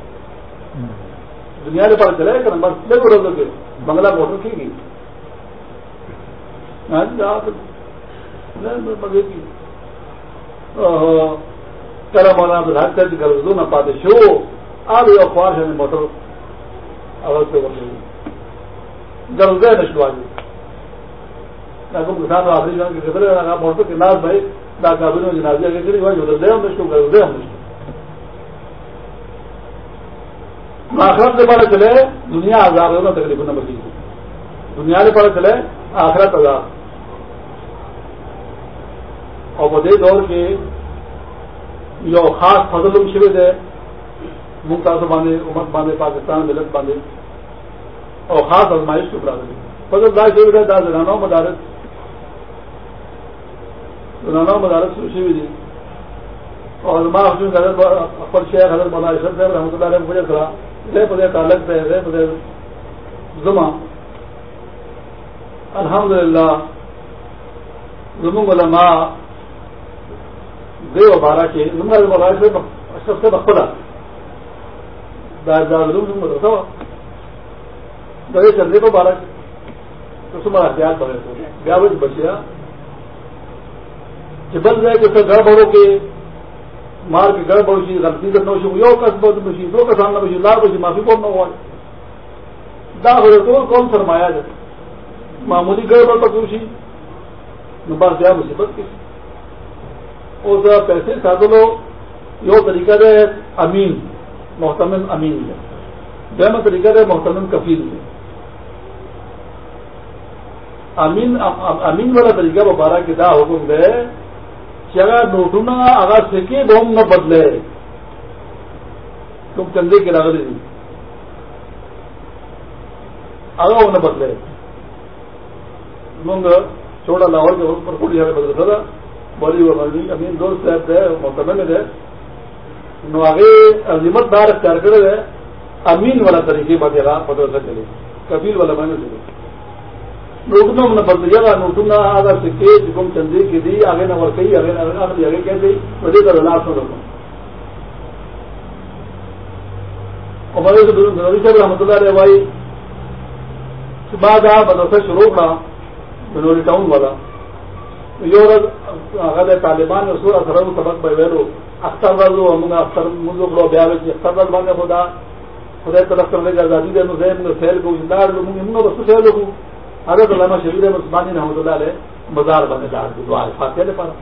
دنیا کے پاس چلے گا بس دیکھو روزوں کے۔ بنگلہ موٹر کی گئی مزے کی۔ کرا مولانا کر دو نہ پاتے شو آ گئی اور ہے موٹر آواز پہ کر آخری جان کے قدرے موٹر کے بھائی کری بھائی ہم ہم آخرت سے پڑے چلے، دنیا آزاد ہونا تکلیف نمبر تین دنیا سے پڑے چلے، آخرت آزاد اور وہ دور کے جو خاص فضل شبد ہے ممتاز باندھے، امت باندھے، پاکستان ملت باندھے۔ اور خاص ازمائش کے برادری۔ فضل دار شبد ہے دار زنانوں مدارس۔ زنانوں مدارس شبد جی۔ اور علماء حسین حضرت اکبر شیخ حضرت مولانا اشرف صاحب رحمۃ اللہ علیہ مجھے کھڑا۔ رے پدے تعلق پہ رے پدے زما الحمد للہ زموں علماء، دے بارہ کے سب سے بخلا دے چل دے بارہ تو سمارا احتیاط بڑے تو بیا بچ بچیا۔ کہ بن جائے کہ پھر گڑ کے، مار کے گڑ بڑو سی غلطی کرنا شو یو کس بہت بچی، دو کسان نہ بچی لاکھ بچی، معافی کون نہ ہوا۔ دا ہو تو کون فرمایا جائے؟ معمولی گڑ بڑ پر دوشی بس گیا، مصیبت کی۔ اس پیسے ساتھ لو۔ یہ طریقہ ہے، امین۔ محتمن امین ہے۔ دہم طریقہ ہے محتمن کفیل ہے امین امین والا طریقہ وہ بارہ کی دا حکم دے کہ اگر نوٹنا اگر سکے بوم نہ بدلے۔ تم چندے کے راغلی نہیں۔ اگر وہ نہ بدلے۔ منگ چھوڑا لاہور کے اوپر پوری جگہ بدل سکا بولی وہ امین دوست صاحب ہے محتمے میں ہے نو آگے عظیمت دار اختیار کرے گئے امین والا طریقے بدے گا مدرسہ چلے کبیل والا میں نے چلے نوٹنا نہ بدل جگہ نوٹنا اگر سکے جکم چندی کی دی آگے نہ ورکئی آگے نہ آگے آگے کہہ دی وجہ کا رلاس نہ رکھوں اور نبی صاحب رحمۃ اللہ علیہ بھائی بعد آپ مدرسہ شروع تھا بنوری ٹاؤن والا. اگر طالبان اصول اثر سبق پہ ویلو. اختر رضو ہم اختر منذ بڑو بیا اختر رض باندې خدا۔ خدای طرف کرنے کی آزادی دے مزے من فعل کو اندار لو من بس فعل کو حضرت علامہ شبیر عثمانی رحمۃ اللہ علیہ مزار بنے دار دعا فاتحہ لے پارا۔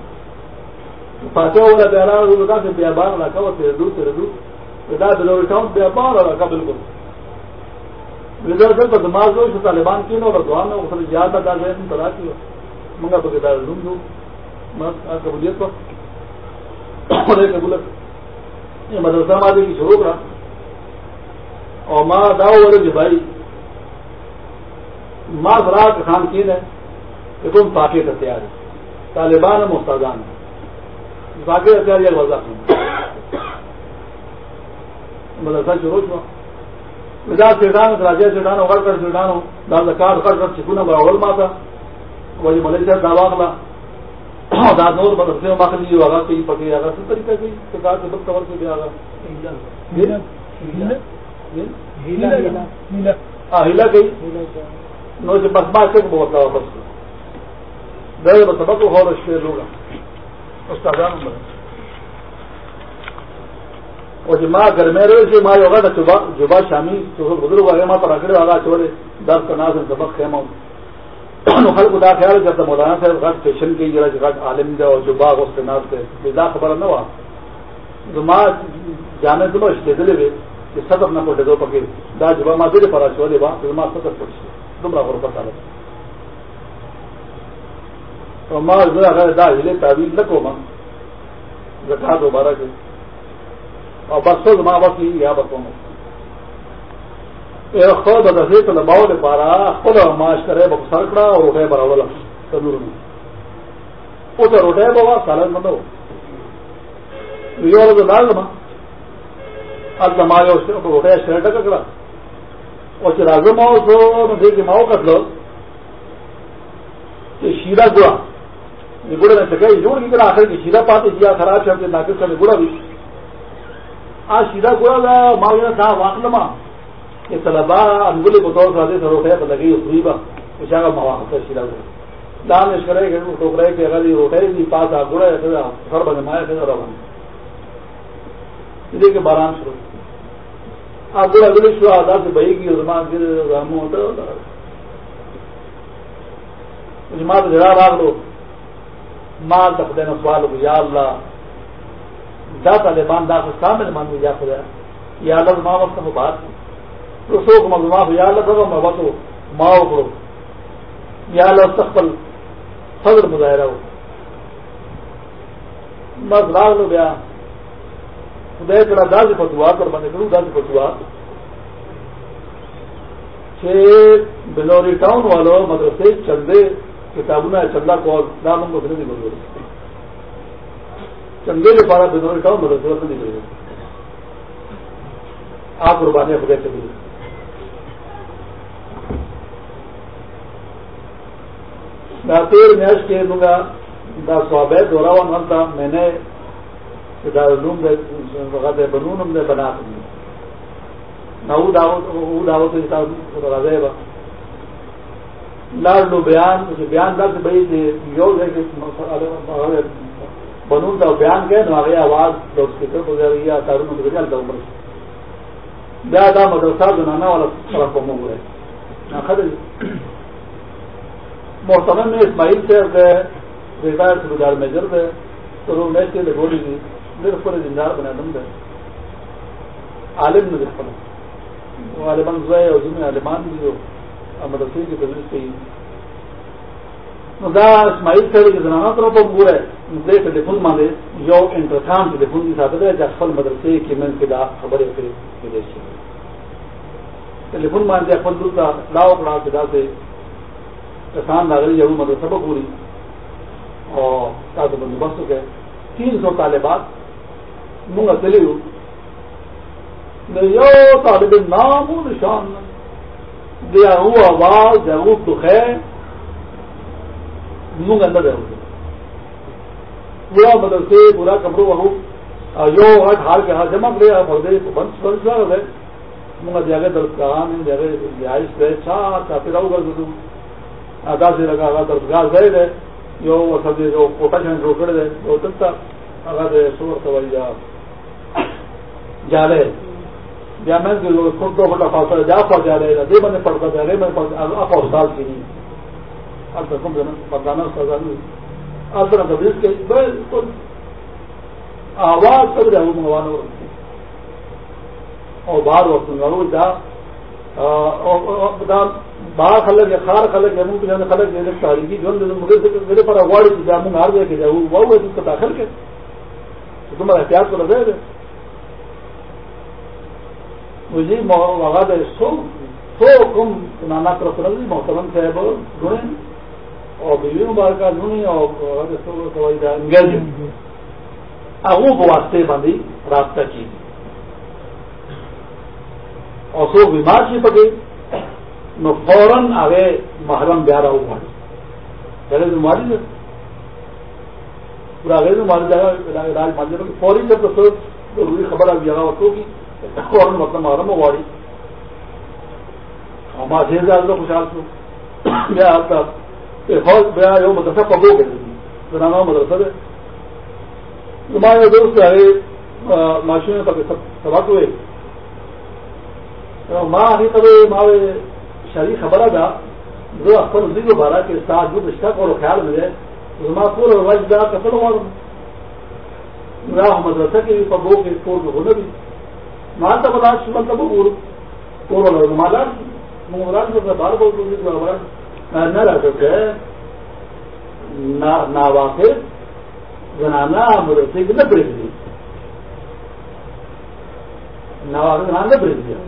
فاتحہ والا پیارا وہ بتا کہ بیابان علاقہ وہ تیرے دور تیرے دور بتا بلور ٹاؤن بیابان علاقہ بالکل۔ ریزر پر دماغ جو طالبان کی اور دعا میں وہ یاد ادا گئے تلا کی منگا تو کہتا روم دوں قبولیت پر قبولت یہ مدرسہ مادی کی شروع کرا۔ اور ماں داؤ والے جی بھائی، ماں فراغ خان کین ہے کہ تم پاکے کا تیار ہے۔ طالبان مستادان پاکے کا تیار یہ وضاح مدرسہ شروع ہوا۔ مزاج سیڈان راجا سیڈان اگڑ کر سیڈان ہو دال کار اگڑ کر چکونا بڑا ماتا وہی ملیشیا دعوا کلا دا نور مدرسے مخلی ہوگا کہیں پکے آگا سب طریقہ کی؟ سرکار کے سب کور کے بھی آگا ہیلا۔ گئی نو جو بس بات سے بہت لگا بس۔ گئے بس سبق ہو رہا شیر ہوگا اس کا جان نمبر اور جو ماں گھر میں رہے سے ماں ہوگا نا جبا شامی تو بزرگ آگے ماں پر اکڑے آگا چورے دس کا ناز سبق خیمہ۔ خلق دا خیال کرتا مولانا صاحب غٹ پیشن کی جگہ غٹ عالم دے اور جو باغ اس کے نام سے بدا خبر نہ ہوا۔ تو ماں جانے تو میں دلے ہوئے کہ سطر نہ پڑے دو پکے۔ دا جبا ماں دلے پڑا چولے با، تو ماں سطر پڑے تم راہ پتا لگا تو ماں اگر دا ہلے تعویل نہ کو ماں رکھا دوبارہ کے۔ اور بس ماں بس یا بسوں میں خود بدفے تو نے پارا، خود معاش کرے بک سرکڑا اور روٹے برابر تندور میں۔ وہ تو روٹے بابا، سالن بندو۔ یہ شیرا گڑا۔ یہ نے چکے جوڑ کی آخر کی شیرا پاتے جی، کیا خراب سے ناقص کرنے گڑا بھی۔ آج شیرا گڑا ماؤ جی واقع کہ طلبا انگلی کو طور سے روٹے تو لگی ہوئی با پوچھا گا مواقع شیرا گڑا دان اس کرے کہ ٹوکرے کہ اگر یہ روٹے بھی پاس آ گڑا گھر بنے مایا تھے اور بنے کے باران شروع۔ آپ گڑا گلی شروع آدھا سے بہی کی زمان کی رحم ہوتا ماں تو جڑا باغ لو۔ ماں تک دینا سوال ہو، یا اللہ۔ داتا لے مان دا کامل مان یا خدا یا اللہ، ماں وقت میں بات رسو کو مزما یا اللہ کرو میں بتو ماں کرو یا اللہ سخل فضل مظاہرہ ہو۔ بس راگ لو گیا۔ خدا کرا داج فتوا کر بنے کروں داج فتوا چھ بلوری ٹاؤن والوں مدرسے چندے کتابوں چندہ کو نام کو نہیں بول چندے کے پارا بلوری ٹاؤن مدرسے نہیں بول آپ قربانی خدا چلی تیر میش کے دوں گا، دا سوابے دورا ہوا من تھا میں نے دارالعلوم دے بنون بنا نہ دعوت دعوت با۔ لال لو بیان بیان دا بھائی یو ہے کہ بنون تھا بیان کہ نہ آگے آواز دوست کی طرف گزر رہی ہے میں گزر دا مدرسہ بنانا والا طرف کو منگ رہے نہ خدر۔ محتمن میں اسماعیل سے ریٹائر سبدار میجر تھے تو وہ نیش کے گولی دی میرے پورے زندار بنا دم دے۔ عالم نے دیکھ پڑا وہ عالمان زوائے اور جنہیں عالمان بھی جو مدرسے کی تجویز کی۔ دا اسماعیل سے کہ زنانہ طرف پر بور ہے۔ دے ٹیلیفون مانے یو انٹرکام ٹیلیفون کی ساتھ ہے جب فل مدرسے کی من کے دا خبر ہے، پھر ودیش ٹیلیفون مان دیا فل دل لاؤ پڑا کے دا سے کسان ناگری یہو مدرسہ کو پوری۔ اور تاز بندوبست ہو گئے تین سو طالبات منگا چلی ہوں طالب نام نشان دیا ہوں آواز جاؤ دکھ ہے منگ اندر ہے پورا مدرسے پورا کپڑوں بہو یو ہٹ ہار کے ہاتھ جمع کرے پردے بند بند ہے۔ منگا دیا گئے درخت دیا گئے رہائش گئے چاہتے رہو گا دوں آدھا سے لگا آگا درخت گئے گئے جو سب جو کوٹا چین روکڑ گئے وہ تک آگا سور سوائی جا جا رہے یا میں خود دو گھنٹہ فاصلہ جا پڑ جا رہے دے میں نے پڑھتا جا رہے میں آپ استاد کی نہیں۔ اب تک پردانا استاد اب طرح تبدیل کے بالکل آواز کر جاؤ منگوانا اور باہر وقت منگاؤ جا باہر خلق یا خار خلق یا منہ پہ خلق یا تاریخی جو میرے پر اواڑی کی جامع ہار دے کے جاؤ وہ ہے، جس کو داخل کے تمہارا احتیاط کو لگے گا مجھے وغاد جی، سو سو کم نانا طرف رضی محترم صاحب گنے اور بیوی مبارکہ گنی اور اگو کو واسطے باندھی رابطہ کی۔ اور سو بیمار سی پکے نو فوراً آگے محرم بیارہ ہو ماری پہلے بیماری ہے پورا آگے بیماری جگہ علاج مان جائے فوری جب تو ضروری خبر آ جگہ وقتوں کی فوراً مطلب محرم ہو گاڑی واڑی ہمارا چھ ہزار لوگ خوشحال سو بیا آتا فوج بیا یہ مدرسہ پگو گئے بنانا مدرسہ ہے۔ ہمارے دوست آئے معاشرے میں سب سبق ہوئے۔ ماں نہیں تبے ماوے شری خبر تھا جو اکثر اسی کو بھارا کہ ساتھ جو رشتہ کو خیال ملے ماں پورا وج دا قتل ہوا مدرسہ کے پگو کے اسکول کو بھی مال تو بتا مطلب پور پور مالا مراد بار بول نہ رہ سکتے نہ واقع زنانا مدرسے کی نہ بریک دی نہ واقع بریک دیا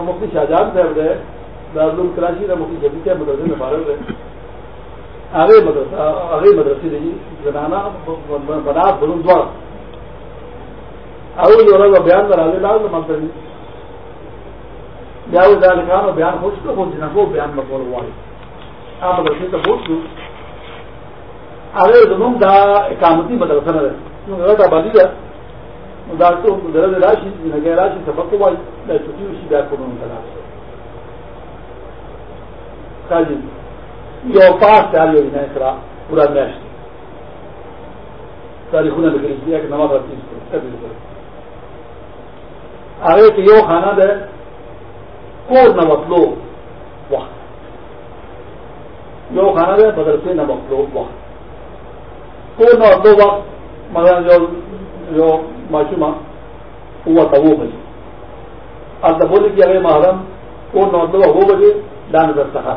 مفتی شاهجان صاحب دې دارالعلوم کراچی دا مفتی شفیع صاحب مدرسے میں فارغ ہے آگے مدرسہ، آگے مدرسے دی جی، زنانہ، بنات بلند دوار جو رہا بیان کرا دے لال منتر بیا و دا لکانو بیان خوش تو کو خود جنگو بیان مکول والی آم مدرسے تا بوچ دو۔ آگے زنون دا اقامتی مدرسہ نہ رہے۔ کیونکہ غلط آبادی دا دا تو درد راشی نگے راشی، سبق کو وائی دا وشی بیا کو یو پاس تیار یو جنہیں کرا پورا میش تاریخونه لګري چې یک نماز راځي هغه کې یو خانه ده، کور نہ وقت. جو کھانا دے بدل سے نہ مطلو وقت. کور نہ مطلو وقت مگر جو جو معصومہ ہوا تھا وہ بجے اب تو بولے کہ محرم کور نہ وہ بجے دان کر سکا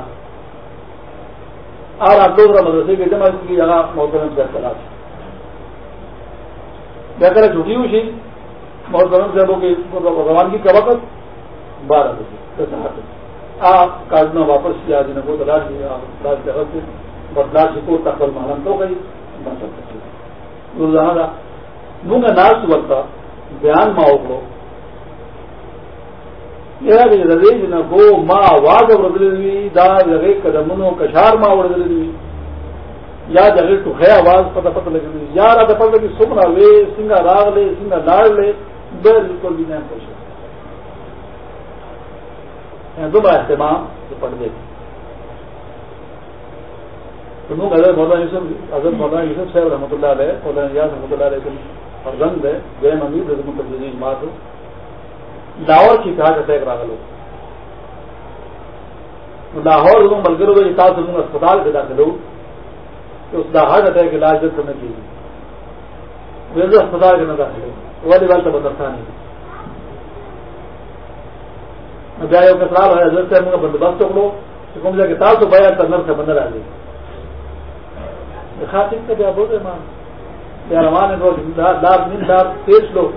اور آپ دوسرا مدرسے کے جمع کی جگہ محترم سے تلاش بہتر چھٹی ہوئی تھی محترم صاحبوں کی روانگی کا وقت بارہ بجے آپ کاغذ واپس کیا جن کو دلاش دیا دلاش جگہ سے بدلاش کو تقبل مانن تو گئی روزانہ منہ ناس وقتا بیان ما ہوگو جی رضیج نہ گو ما واگ وردلوی دا جی جگہ قدمنو کشار ما وردلوی یا جی جگہ تو ہے آواز پتہ پتہ لگی یا رات پتہ لگی سمنا لے سنگا راگ لے سنگا لاڑ لے، بالکل بھی نہیں پوچھا دونوں اہتمام سے پڑھ دے تو حضرت مولانا یوسف حضرت مولانا یوسف صاحب رحمۃ اللہ علیہ، مولانا نیاز رحمۃ اللہ علیہ فرزند ہے، غیر امید رحمۃ اللہ مات ہو۔ لاہور کی کہا جاتا ہے راغل ہو لاہور ہوں ملگر ہوئے اتاس ہوں اسپتال کے داخل ہو تو اس لاہور جاتا ہے علاج جب کرنے کی اسپتال کے نہ داخل ہو۔ والی بات تو بدرتا نہیں۔ بیا یو کسرال ہے، حضرت صاحب موږ بندوبست وکړو چې کوم ځای کې تاسو بیا تر نرسه بند راځي خاطر ته بیا بوزه ما بیا روان ہے لار لو.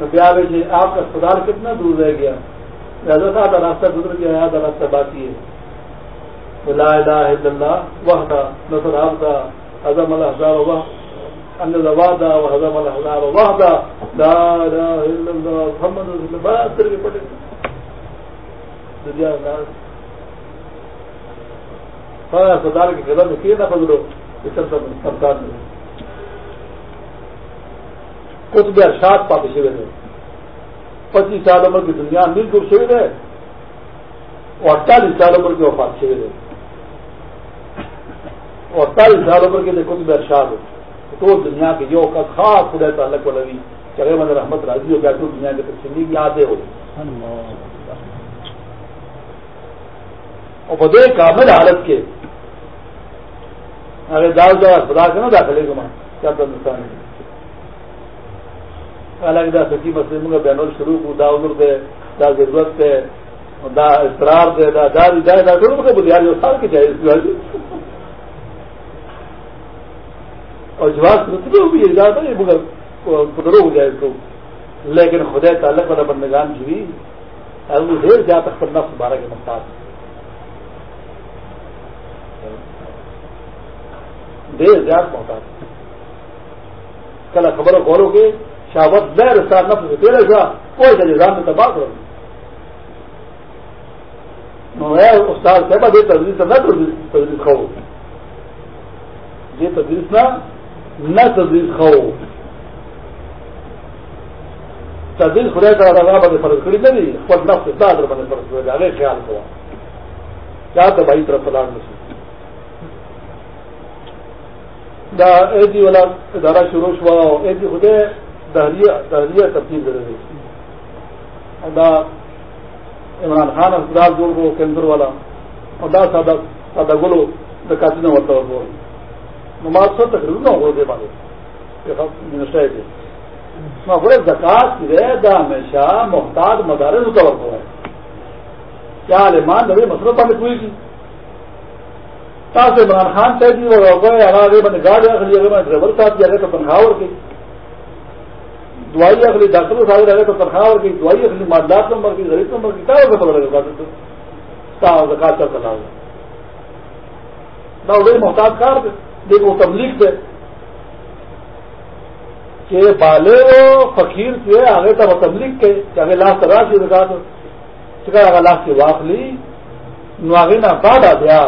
بیا چې جی, آپ کا اسپتال کتنا دور رہ گیا. حضرت صاحب کا راستہ گزر گیا یاد راستہ باقی ہے. لا الہ الا اللہ وحدہ نصر عبدہ عظم الحزار وحد. ان الوعدہ وحزم الحزار وحدہ. لا الہ الا اللہ، محمد رسول اللہ. بات کر کے پڑھے. اسپتال کے قدم میں کیے نہ بدلو اس سرکار نے کچھ ارشاد پاتے شیور ہے۔ پچیس سال عمر کی دنیا مل دور شیور ہے، اور اڑتالیس سال عمر کی وفات شیور ہے۔ اور اڑتالیس سال عمر کے لیے کچھ ارشاد ہو تو دنیا کے جو کا خاص خدا تعلق کو لگی چلے مند رحمت راضی ہو گیا تو دنیا کے تقسیم یادیں ہو اور بدے کامل حالت کے۔ اگر جاؤ جاؤ اسپتال کے نا داخلے کو ماں کیا تو نقصان ہے حالانکہ دا سچی مسئلے میں بینول شروع کو، دا عمر دے، دا ضرورت دے، دا اضطرار دے، دا دا جائے دا شروع کے بلیار جو سال کی چاہیے اس جی۔ اور جواب سنتی بھی یہ جاتا ہے مگر قدروں ہو جائے اس کو۔ لیکن خدا تعلق والا بندگان کی بھی دیر جا تک پر نفس بارہ کے محتاج دیر زیاد محتاج کل خبر غورو کے شاوت بیر سار نفس سے تیرے سا کوئی نظام میں تباہ کرو استاد صاحب یہ تدریس نہ تدریس کھو یہ تدریس نہ نہ تدریس کھو تدریس خدا کا رضا بنے فرض کری نہیں خود نفس دادر بنے فرض کر آگے خیال ہوا کیا تو بھائی طرف فلاح میں دا ایسی والا ادارہ شروع ہوا ایسی خدے دہریہ دہریہ تبدیل کر رہی دا عمران خان اسپتال جوڑ کو کینسر والا، اور دا سادہ سادہ گلو دکاتی نہ ہوتا ہے نماز سب تقریب نہ ہو دے والے منسٹر کے بڑے زکات کی رہے، دا ہمیشہ محتاط مدارے متور ہوا ہے۔ کیا عالمان نبی مسئلہ پانے پوری کی تاکہ عمران خان طے دی اور گئے اگر میں نے گاڑی رکھ لی اگر میں ڈرائیور صاحب جی کیا گئے تو تنخواہ اور کی دوائی اگلی ڈاکٹر صاحب رہے تو تنخواہ اور کی دوائی اگلی مالدار نمبر کی، غریب نمبر کی، کیا ہوگا پتہ لگے گا زکات چلتا رہا نہ وہی محتاط کار دے دیکھو تبلیغ دے کہ بالے وہ فقیر کے آگے تب تبلیغ کے، کہ آگے لاکھ تگا کی زکات چکا اگر لاکھ کی واق لی، نو آگے نہ بعد آ گیا۔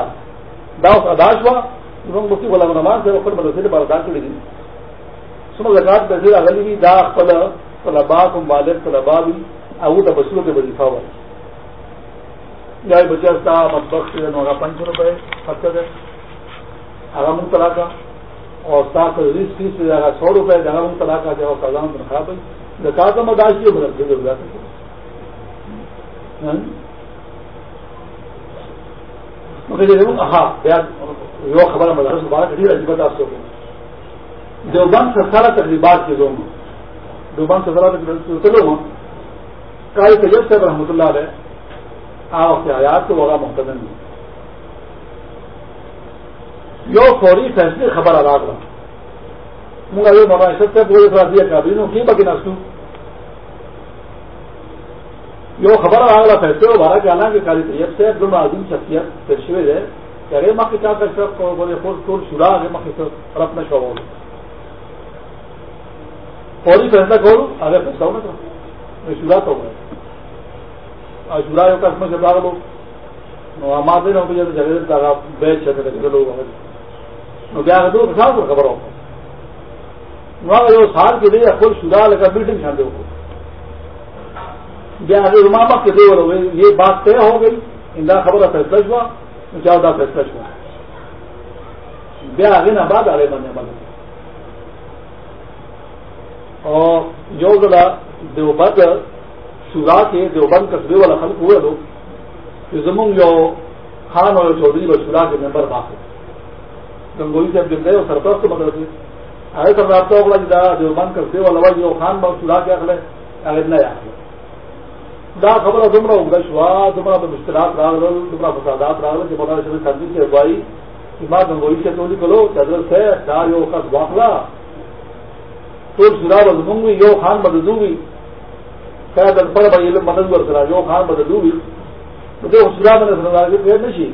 داؤ اداش ہوا انہوں نے مفتی غلام رحمان سے وقت مدرسے بار ادا کر دی سنو زکات پیسے اگلی بھی دا پل طلبا کو مالک طلبا بھی ابو تو بچوں کے وظیفہ ہوا یا بچہ تھا مطبخ سے نو پانچ سو روپئے خرچہ دے آگا منتلا کا اور سات سو بیس فیس سے جگہ سو روپئے جگہ منتلا کا جگہ خزان تنخواہ بھائی زکات کا مداش کی مدد سے ضرورت ہاں یہ خبر مدرس بارہ کٹھی رہی بتا سو دیوبند سے سارا تقریبات کے دونوں۔ دیوبند سے سارا تقریبات چلو کائی طیب صاحب رحمۃ اللہ علیہ، آپ کے آیات کو بڑا محتدم ہے۔ یو فوری فیصلے خبر آزاد رہا۔ منگا یہ ماما عشت سے پورے ساتھ دیا کابینوں کی بکی نسو یو خبر آگلا فیصلے ہو بارہ کے آنا کہ کالی طیب سے دونوں عظیم شخصیت پیشوے ہے کہ ارے ماں کے چار کا بولے فور شورا آگے ماں کے اور اپنا شوق ہو فوری فیصلہ کرو، آگے فیصلہ ہونا تھا میں شورا تو ہوں۔ اور شورا جو قسم سے باغ لوگ ہمارے جگہ بیچ سکتے لوگ دو سال کو خبر ہو۔ وہاں جو سال کے لیے خود شدہ لگا میٹنگ چھاندے ہو۔ گیا امام کے دے ہو۔ گئی یہ بات طے ہو گئی۔ اندا خبر کا فیصلہ ہوا۔ چودہ فیصلہ ہوا۔ بیا آگے نہ بعد آگے بننے بنے اور جو ذرا دیوبند شورا کے دیوبند قصبے والا خلق ہوئے لوگ، کہ زمین جو خان اور چودھری و شورا کے ممبر باقی۔ گنگوئی سے اب گر گئے اور سرپرست مدد سے آگے سر رابطہ ہوگا جدا جو من کرتے ہو لوا جو خان بہت چلا کے اخلے آگے نہ آخلے دا خبر دمرا ہوگا شوا دمرا تو مشکلات راغل دمرا فسادات راغل کہ مولانا شریف سردی جی سے اگوائی کہ ماں گنگوئی سے چودھری تو نکلو چدر سے چار یو کس واقلا تو شرا بدمنگی یو خان بددوگی شاید پر بھائی علم مدد ورکرا یو خان بددوگی تو جو شرا میں نے پھر نہیں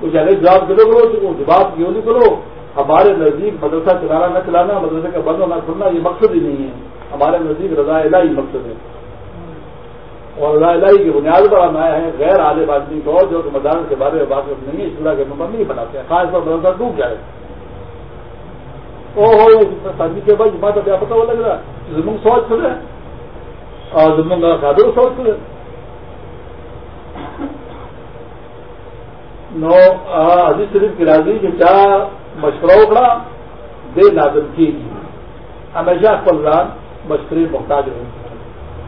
کچھ ایسے جواب دے کرو وہ جواب کیوں نہیں کرو؟ ہمارے نزدیک مدرسہ چلانا نہ چلانا، مدرسے کا بند ہونا کھلنا یہ مقصد ہی نہیں ہے. ہمارے نزدیک رضا الہی مقصد ہے. اور رضا الہی کی بنیاد پر ہم آئے ہیں غیر عالم آدمی کو، جو کہ مدارس کے بارے میں واقف نہیں ہے شورا کے ممبر نہیں بناتے ہیں. خاص پر مدرسہ ڈوب جائے او ہو شادی کے بعد جماعت کیا پتہ ہو لگ رہا زمین سوچ کھلے اور زمین کا سوچ کھلے نو حدیث شریف کی راضی کہ کیا مشورہ اکڑا، دے نازم کی۔ ہمیشہ فلان مشکری محتاج ہوں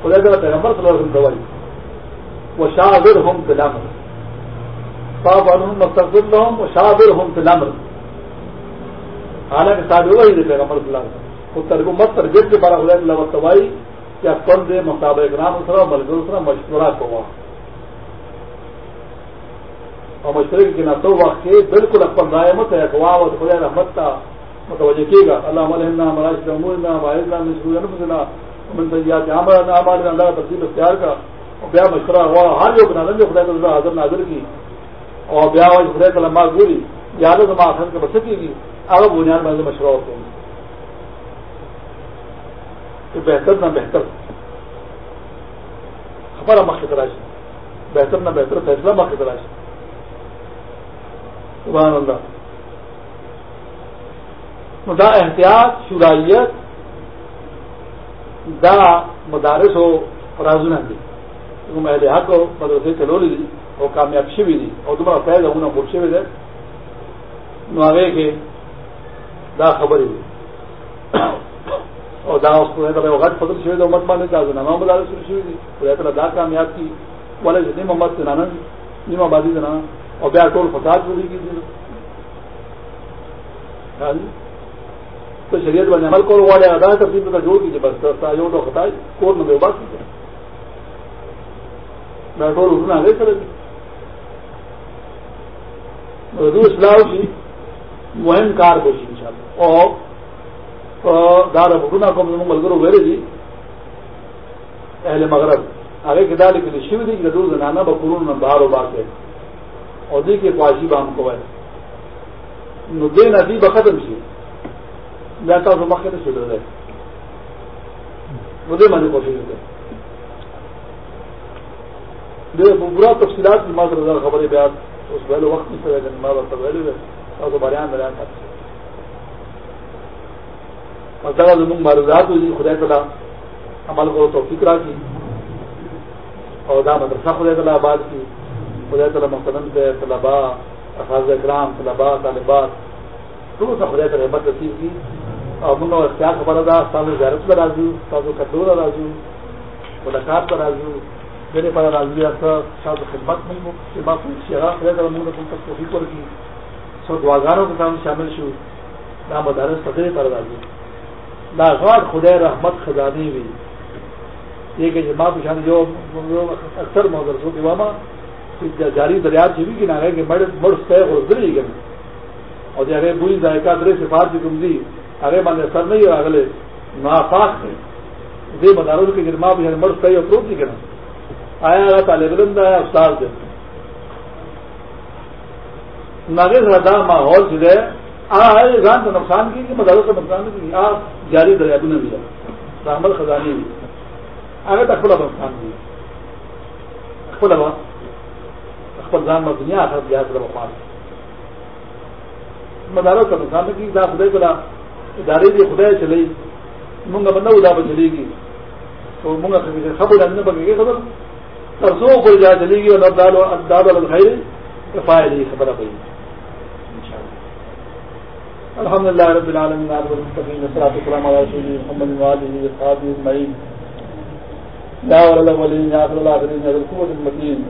خدا تعالیٰ پیغمبر صلی اللہ علیہ وسلم دوائی۔ وہ شاہر ہم تلامر صاحب مستقبل ہوں وہ شاہر ہم تلامر حالانکہ ساتھ ہوگا ہی پیغمبر صلی اللہ علیہ وسلم وہ ترگو مت ترجیح کے بارہ خدا اللہ دوائی کیا فل دے مطابق نام اسرا ملک اسرا مشورہ کو اور مشرق کے نہ تو وقت کے بالکل اپن رائے مت ہے اخوا و خدا رحمت کا متوجہ کیے گا۔ اللہ علیہ مراج امورنا واحد انفسنا من سیات عملنا اعمالنا اللہ کا تفصیل اختیار کا۔ اور بیا مشورہ ہوا، ہر جو بنا جو خدا تعالی حاضر ناظر کی۔ اور بیا خدا تعالی ما گوری یا تو ما آخر کے بچے کی اب بنیاد میں مشورہ ہوتے ہیں کہ بہتر نہ بہتر۔ خبر مخ تلاش۔ بہتر نہ بہتر، فیصلہ مخ تلاش۔ سبحان اللہ۔ دا احتیاط شرائیت دا مدارس ہو رازو نہ دی اہل حق ہو مدرسے چلو لی دی اور کامیاب شوی دی۔ اور تمہارا فیض ہونا بھول شوی دے نوے کے دا خبر ہی اور دا اس کو غٹ فضل شوی دے امت مانے دا نامہ مدارس شروع شوی دی. خدا تعالیٰ دا کامیاب کی والے جی نیم محمد سے نانا نیم آبادی سے اور بیا ٹول فساد پوری کی تھی تو شریعت والے عمل کو والے ادا کر دی تو جوڑ کیجیے بس جو تو خطا کور میں بات کیجیے بیا ٹول اٹھنا آگے چلے گی اسلام کی مہم کار کوشش دار بکنا کو اہل مغرب۔ آگے کے شیو دی گدور زنانا بکرون نہ باہر و باہر کے اور دی کے خواہشی بام کو ہے۔ ندے ندی بختم سی جاتا تو مکے نہیں چھوڑ رہے مجھے میں نے کوشش کرتے برا تفصیلات کی ماں رضا خبر بیان اس پہلے وقت نہیں پڑے گا ماں باپ پہلے اور تو بریان بریان تھا اور جگہ زمین معروضات ہوئی خدا تعالیٰ عمل کرو تو فکرا کی اور دا مدرسہ خدا تعالیٰ آباد کی خدا تعالیٰ مقدم سے طلبا افاظ اکرام طلبا طالبات تو سا خدا تعالیٰ حمد نصیب کی اور منو اختیار خبر ادا سال زیارت پر راضی ساز و کٹور راضی ملاقات پر راضی میرے پاس راضی ساز و خدمت نہیں خدمت شہرا خدا تعالیٰ منہ نے تک توفیق کی سو دعاگاروں کے سامنے شامل شو. نہ مدارس پتہ پر راضی لاغار خدا رحمت خزانی ہوئی یہ کہ ماں پچھان جو اکثر مدرسوں کے ماما جاری دریات جی بھی نہ کہ مڑ مڑ طے اور دری گئے اور جگہ بری ذائقہ درے سفار کی تم دی ارے مان سر نہیں اور اگلے ناپاک ہے دے مداروں کے گرما بھی مڑ طے اور پروت نہیں کرنا آیا طالب علم آیا استاد۔ دے ناگے زیادہ ماحول جو ہے آن تو نقصان کی کہ مداروں کا نقصان کی آ جاری دریا بھی نہ دیا۔ رحمت خزانی بھی آگے تک کھلا نقصان کی کھلا اخبر جان میں دنیا آخر دیا کر وفان مداروں کا نقصان کی، دا خدے کلا ادارے بھی خدا چلے۔ منگا بندہ ادا پہ چلے گی۔ تو منگا خبر جاننے پڑے گی خبر۔ پرسوں کو جا چلے گی اور دال دال الخیر فائدے خبر پڑی الحمد لله رب العالمين على المستقيم والصلاه والسلام على رسول محمد وعلى اله وصحبه اجمعين يا ولد الاولين يا اخر الاخرين يا ذا القوه المتين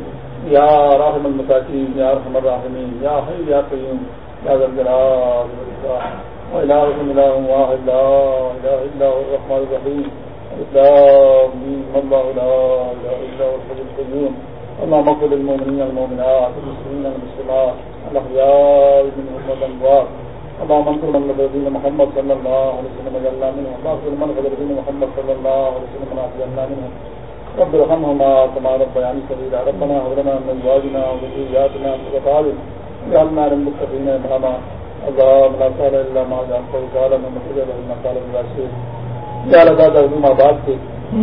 يا راحم المساكين يا ارحم الراحمين يا حي يا قيوم يا ذا الجلال والاكرام والهكم اله واحد، لا اله الا هو الرحمن الرحيم الاسلام الله لا اله الا هو الحي القيوم اللهم اغفر للمؤمنين والمؤمنات والمسلمين والمسلمات الاحياء منهم والاموات. اللهم انصر من الذين محمد صلى الله عليه وسلم جعلنا منهم اللهم من الذين محمد صلى الله عليه وسلم جعلنا منهم رب ارحمهما كما ربياني صغيرا. ربنا هب لنا من ازواجنا وذرياتنا قرة اعين واجعلنا للمتقين اماما اللهم لا سهل الا ما جعلته سهلا ما قال الراشد یا اللہ تعالیٰ علوم آباد کے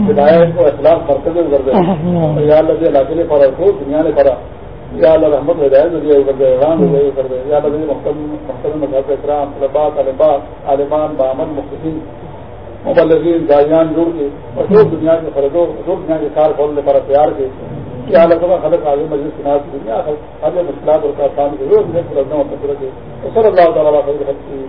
ہدایت کو اخلاق مرکز کر دے یا اللہ علاقے نے کو دنیا نے پڑا یا اللہ رحمت ہدایت دے کر دے رام دے کر دے یا اللہ مختلف مذہب اکرام طلبات طالبات عالمان بامن مختصین مبلغین دائیان جوڑ کے اور جو دنیا کے فرضوں جو دنیا کے کار کھولنے پر تیار کے کیا اللہ تعالیٰ خلق آگے مجلس کے ناز دنیا، ہر مشکلات اور کام کے روز میں پورا اور تفر کے صلی اللہ تعالیٰ خیر حق کی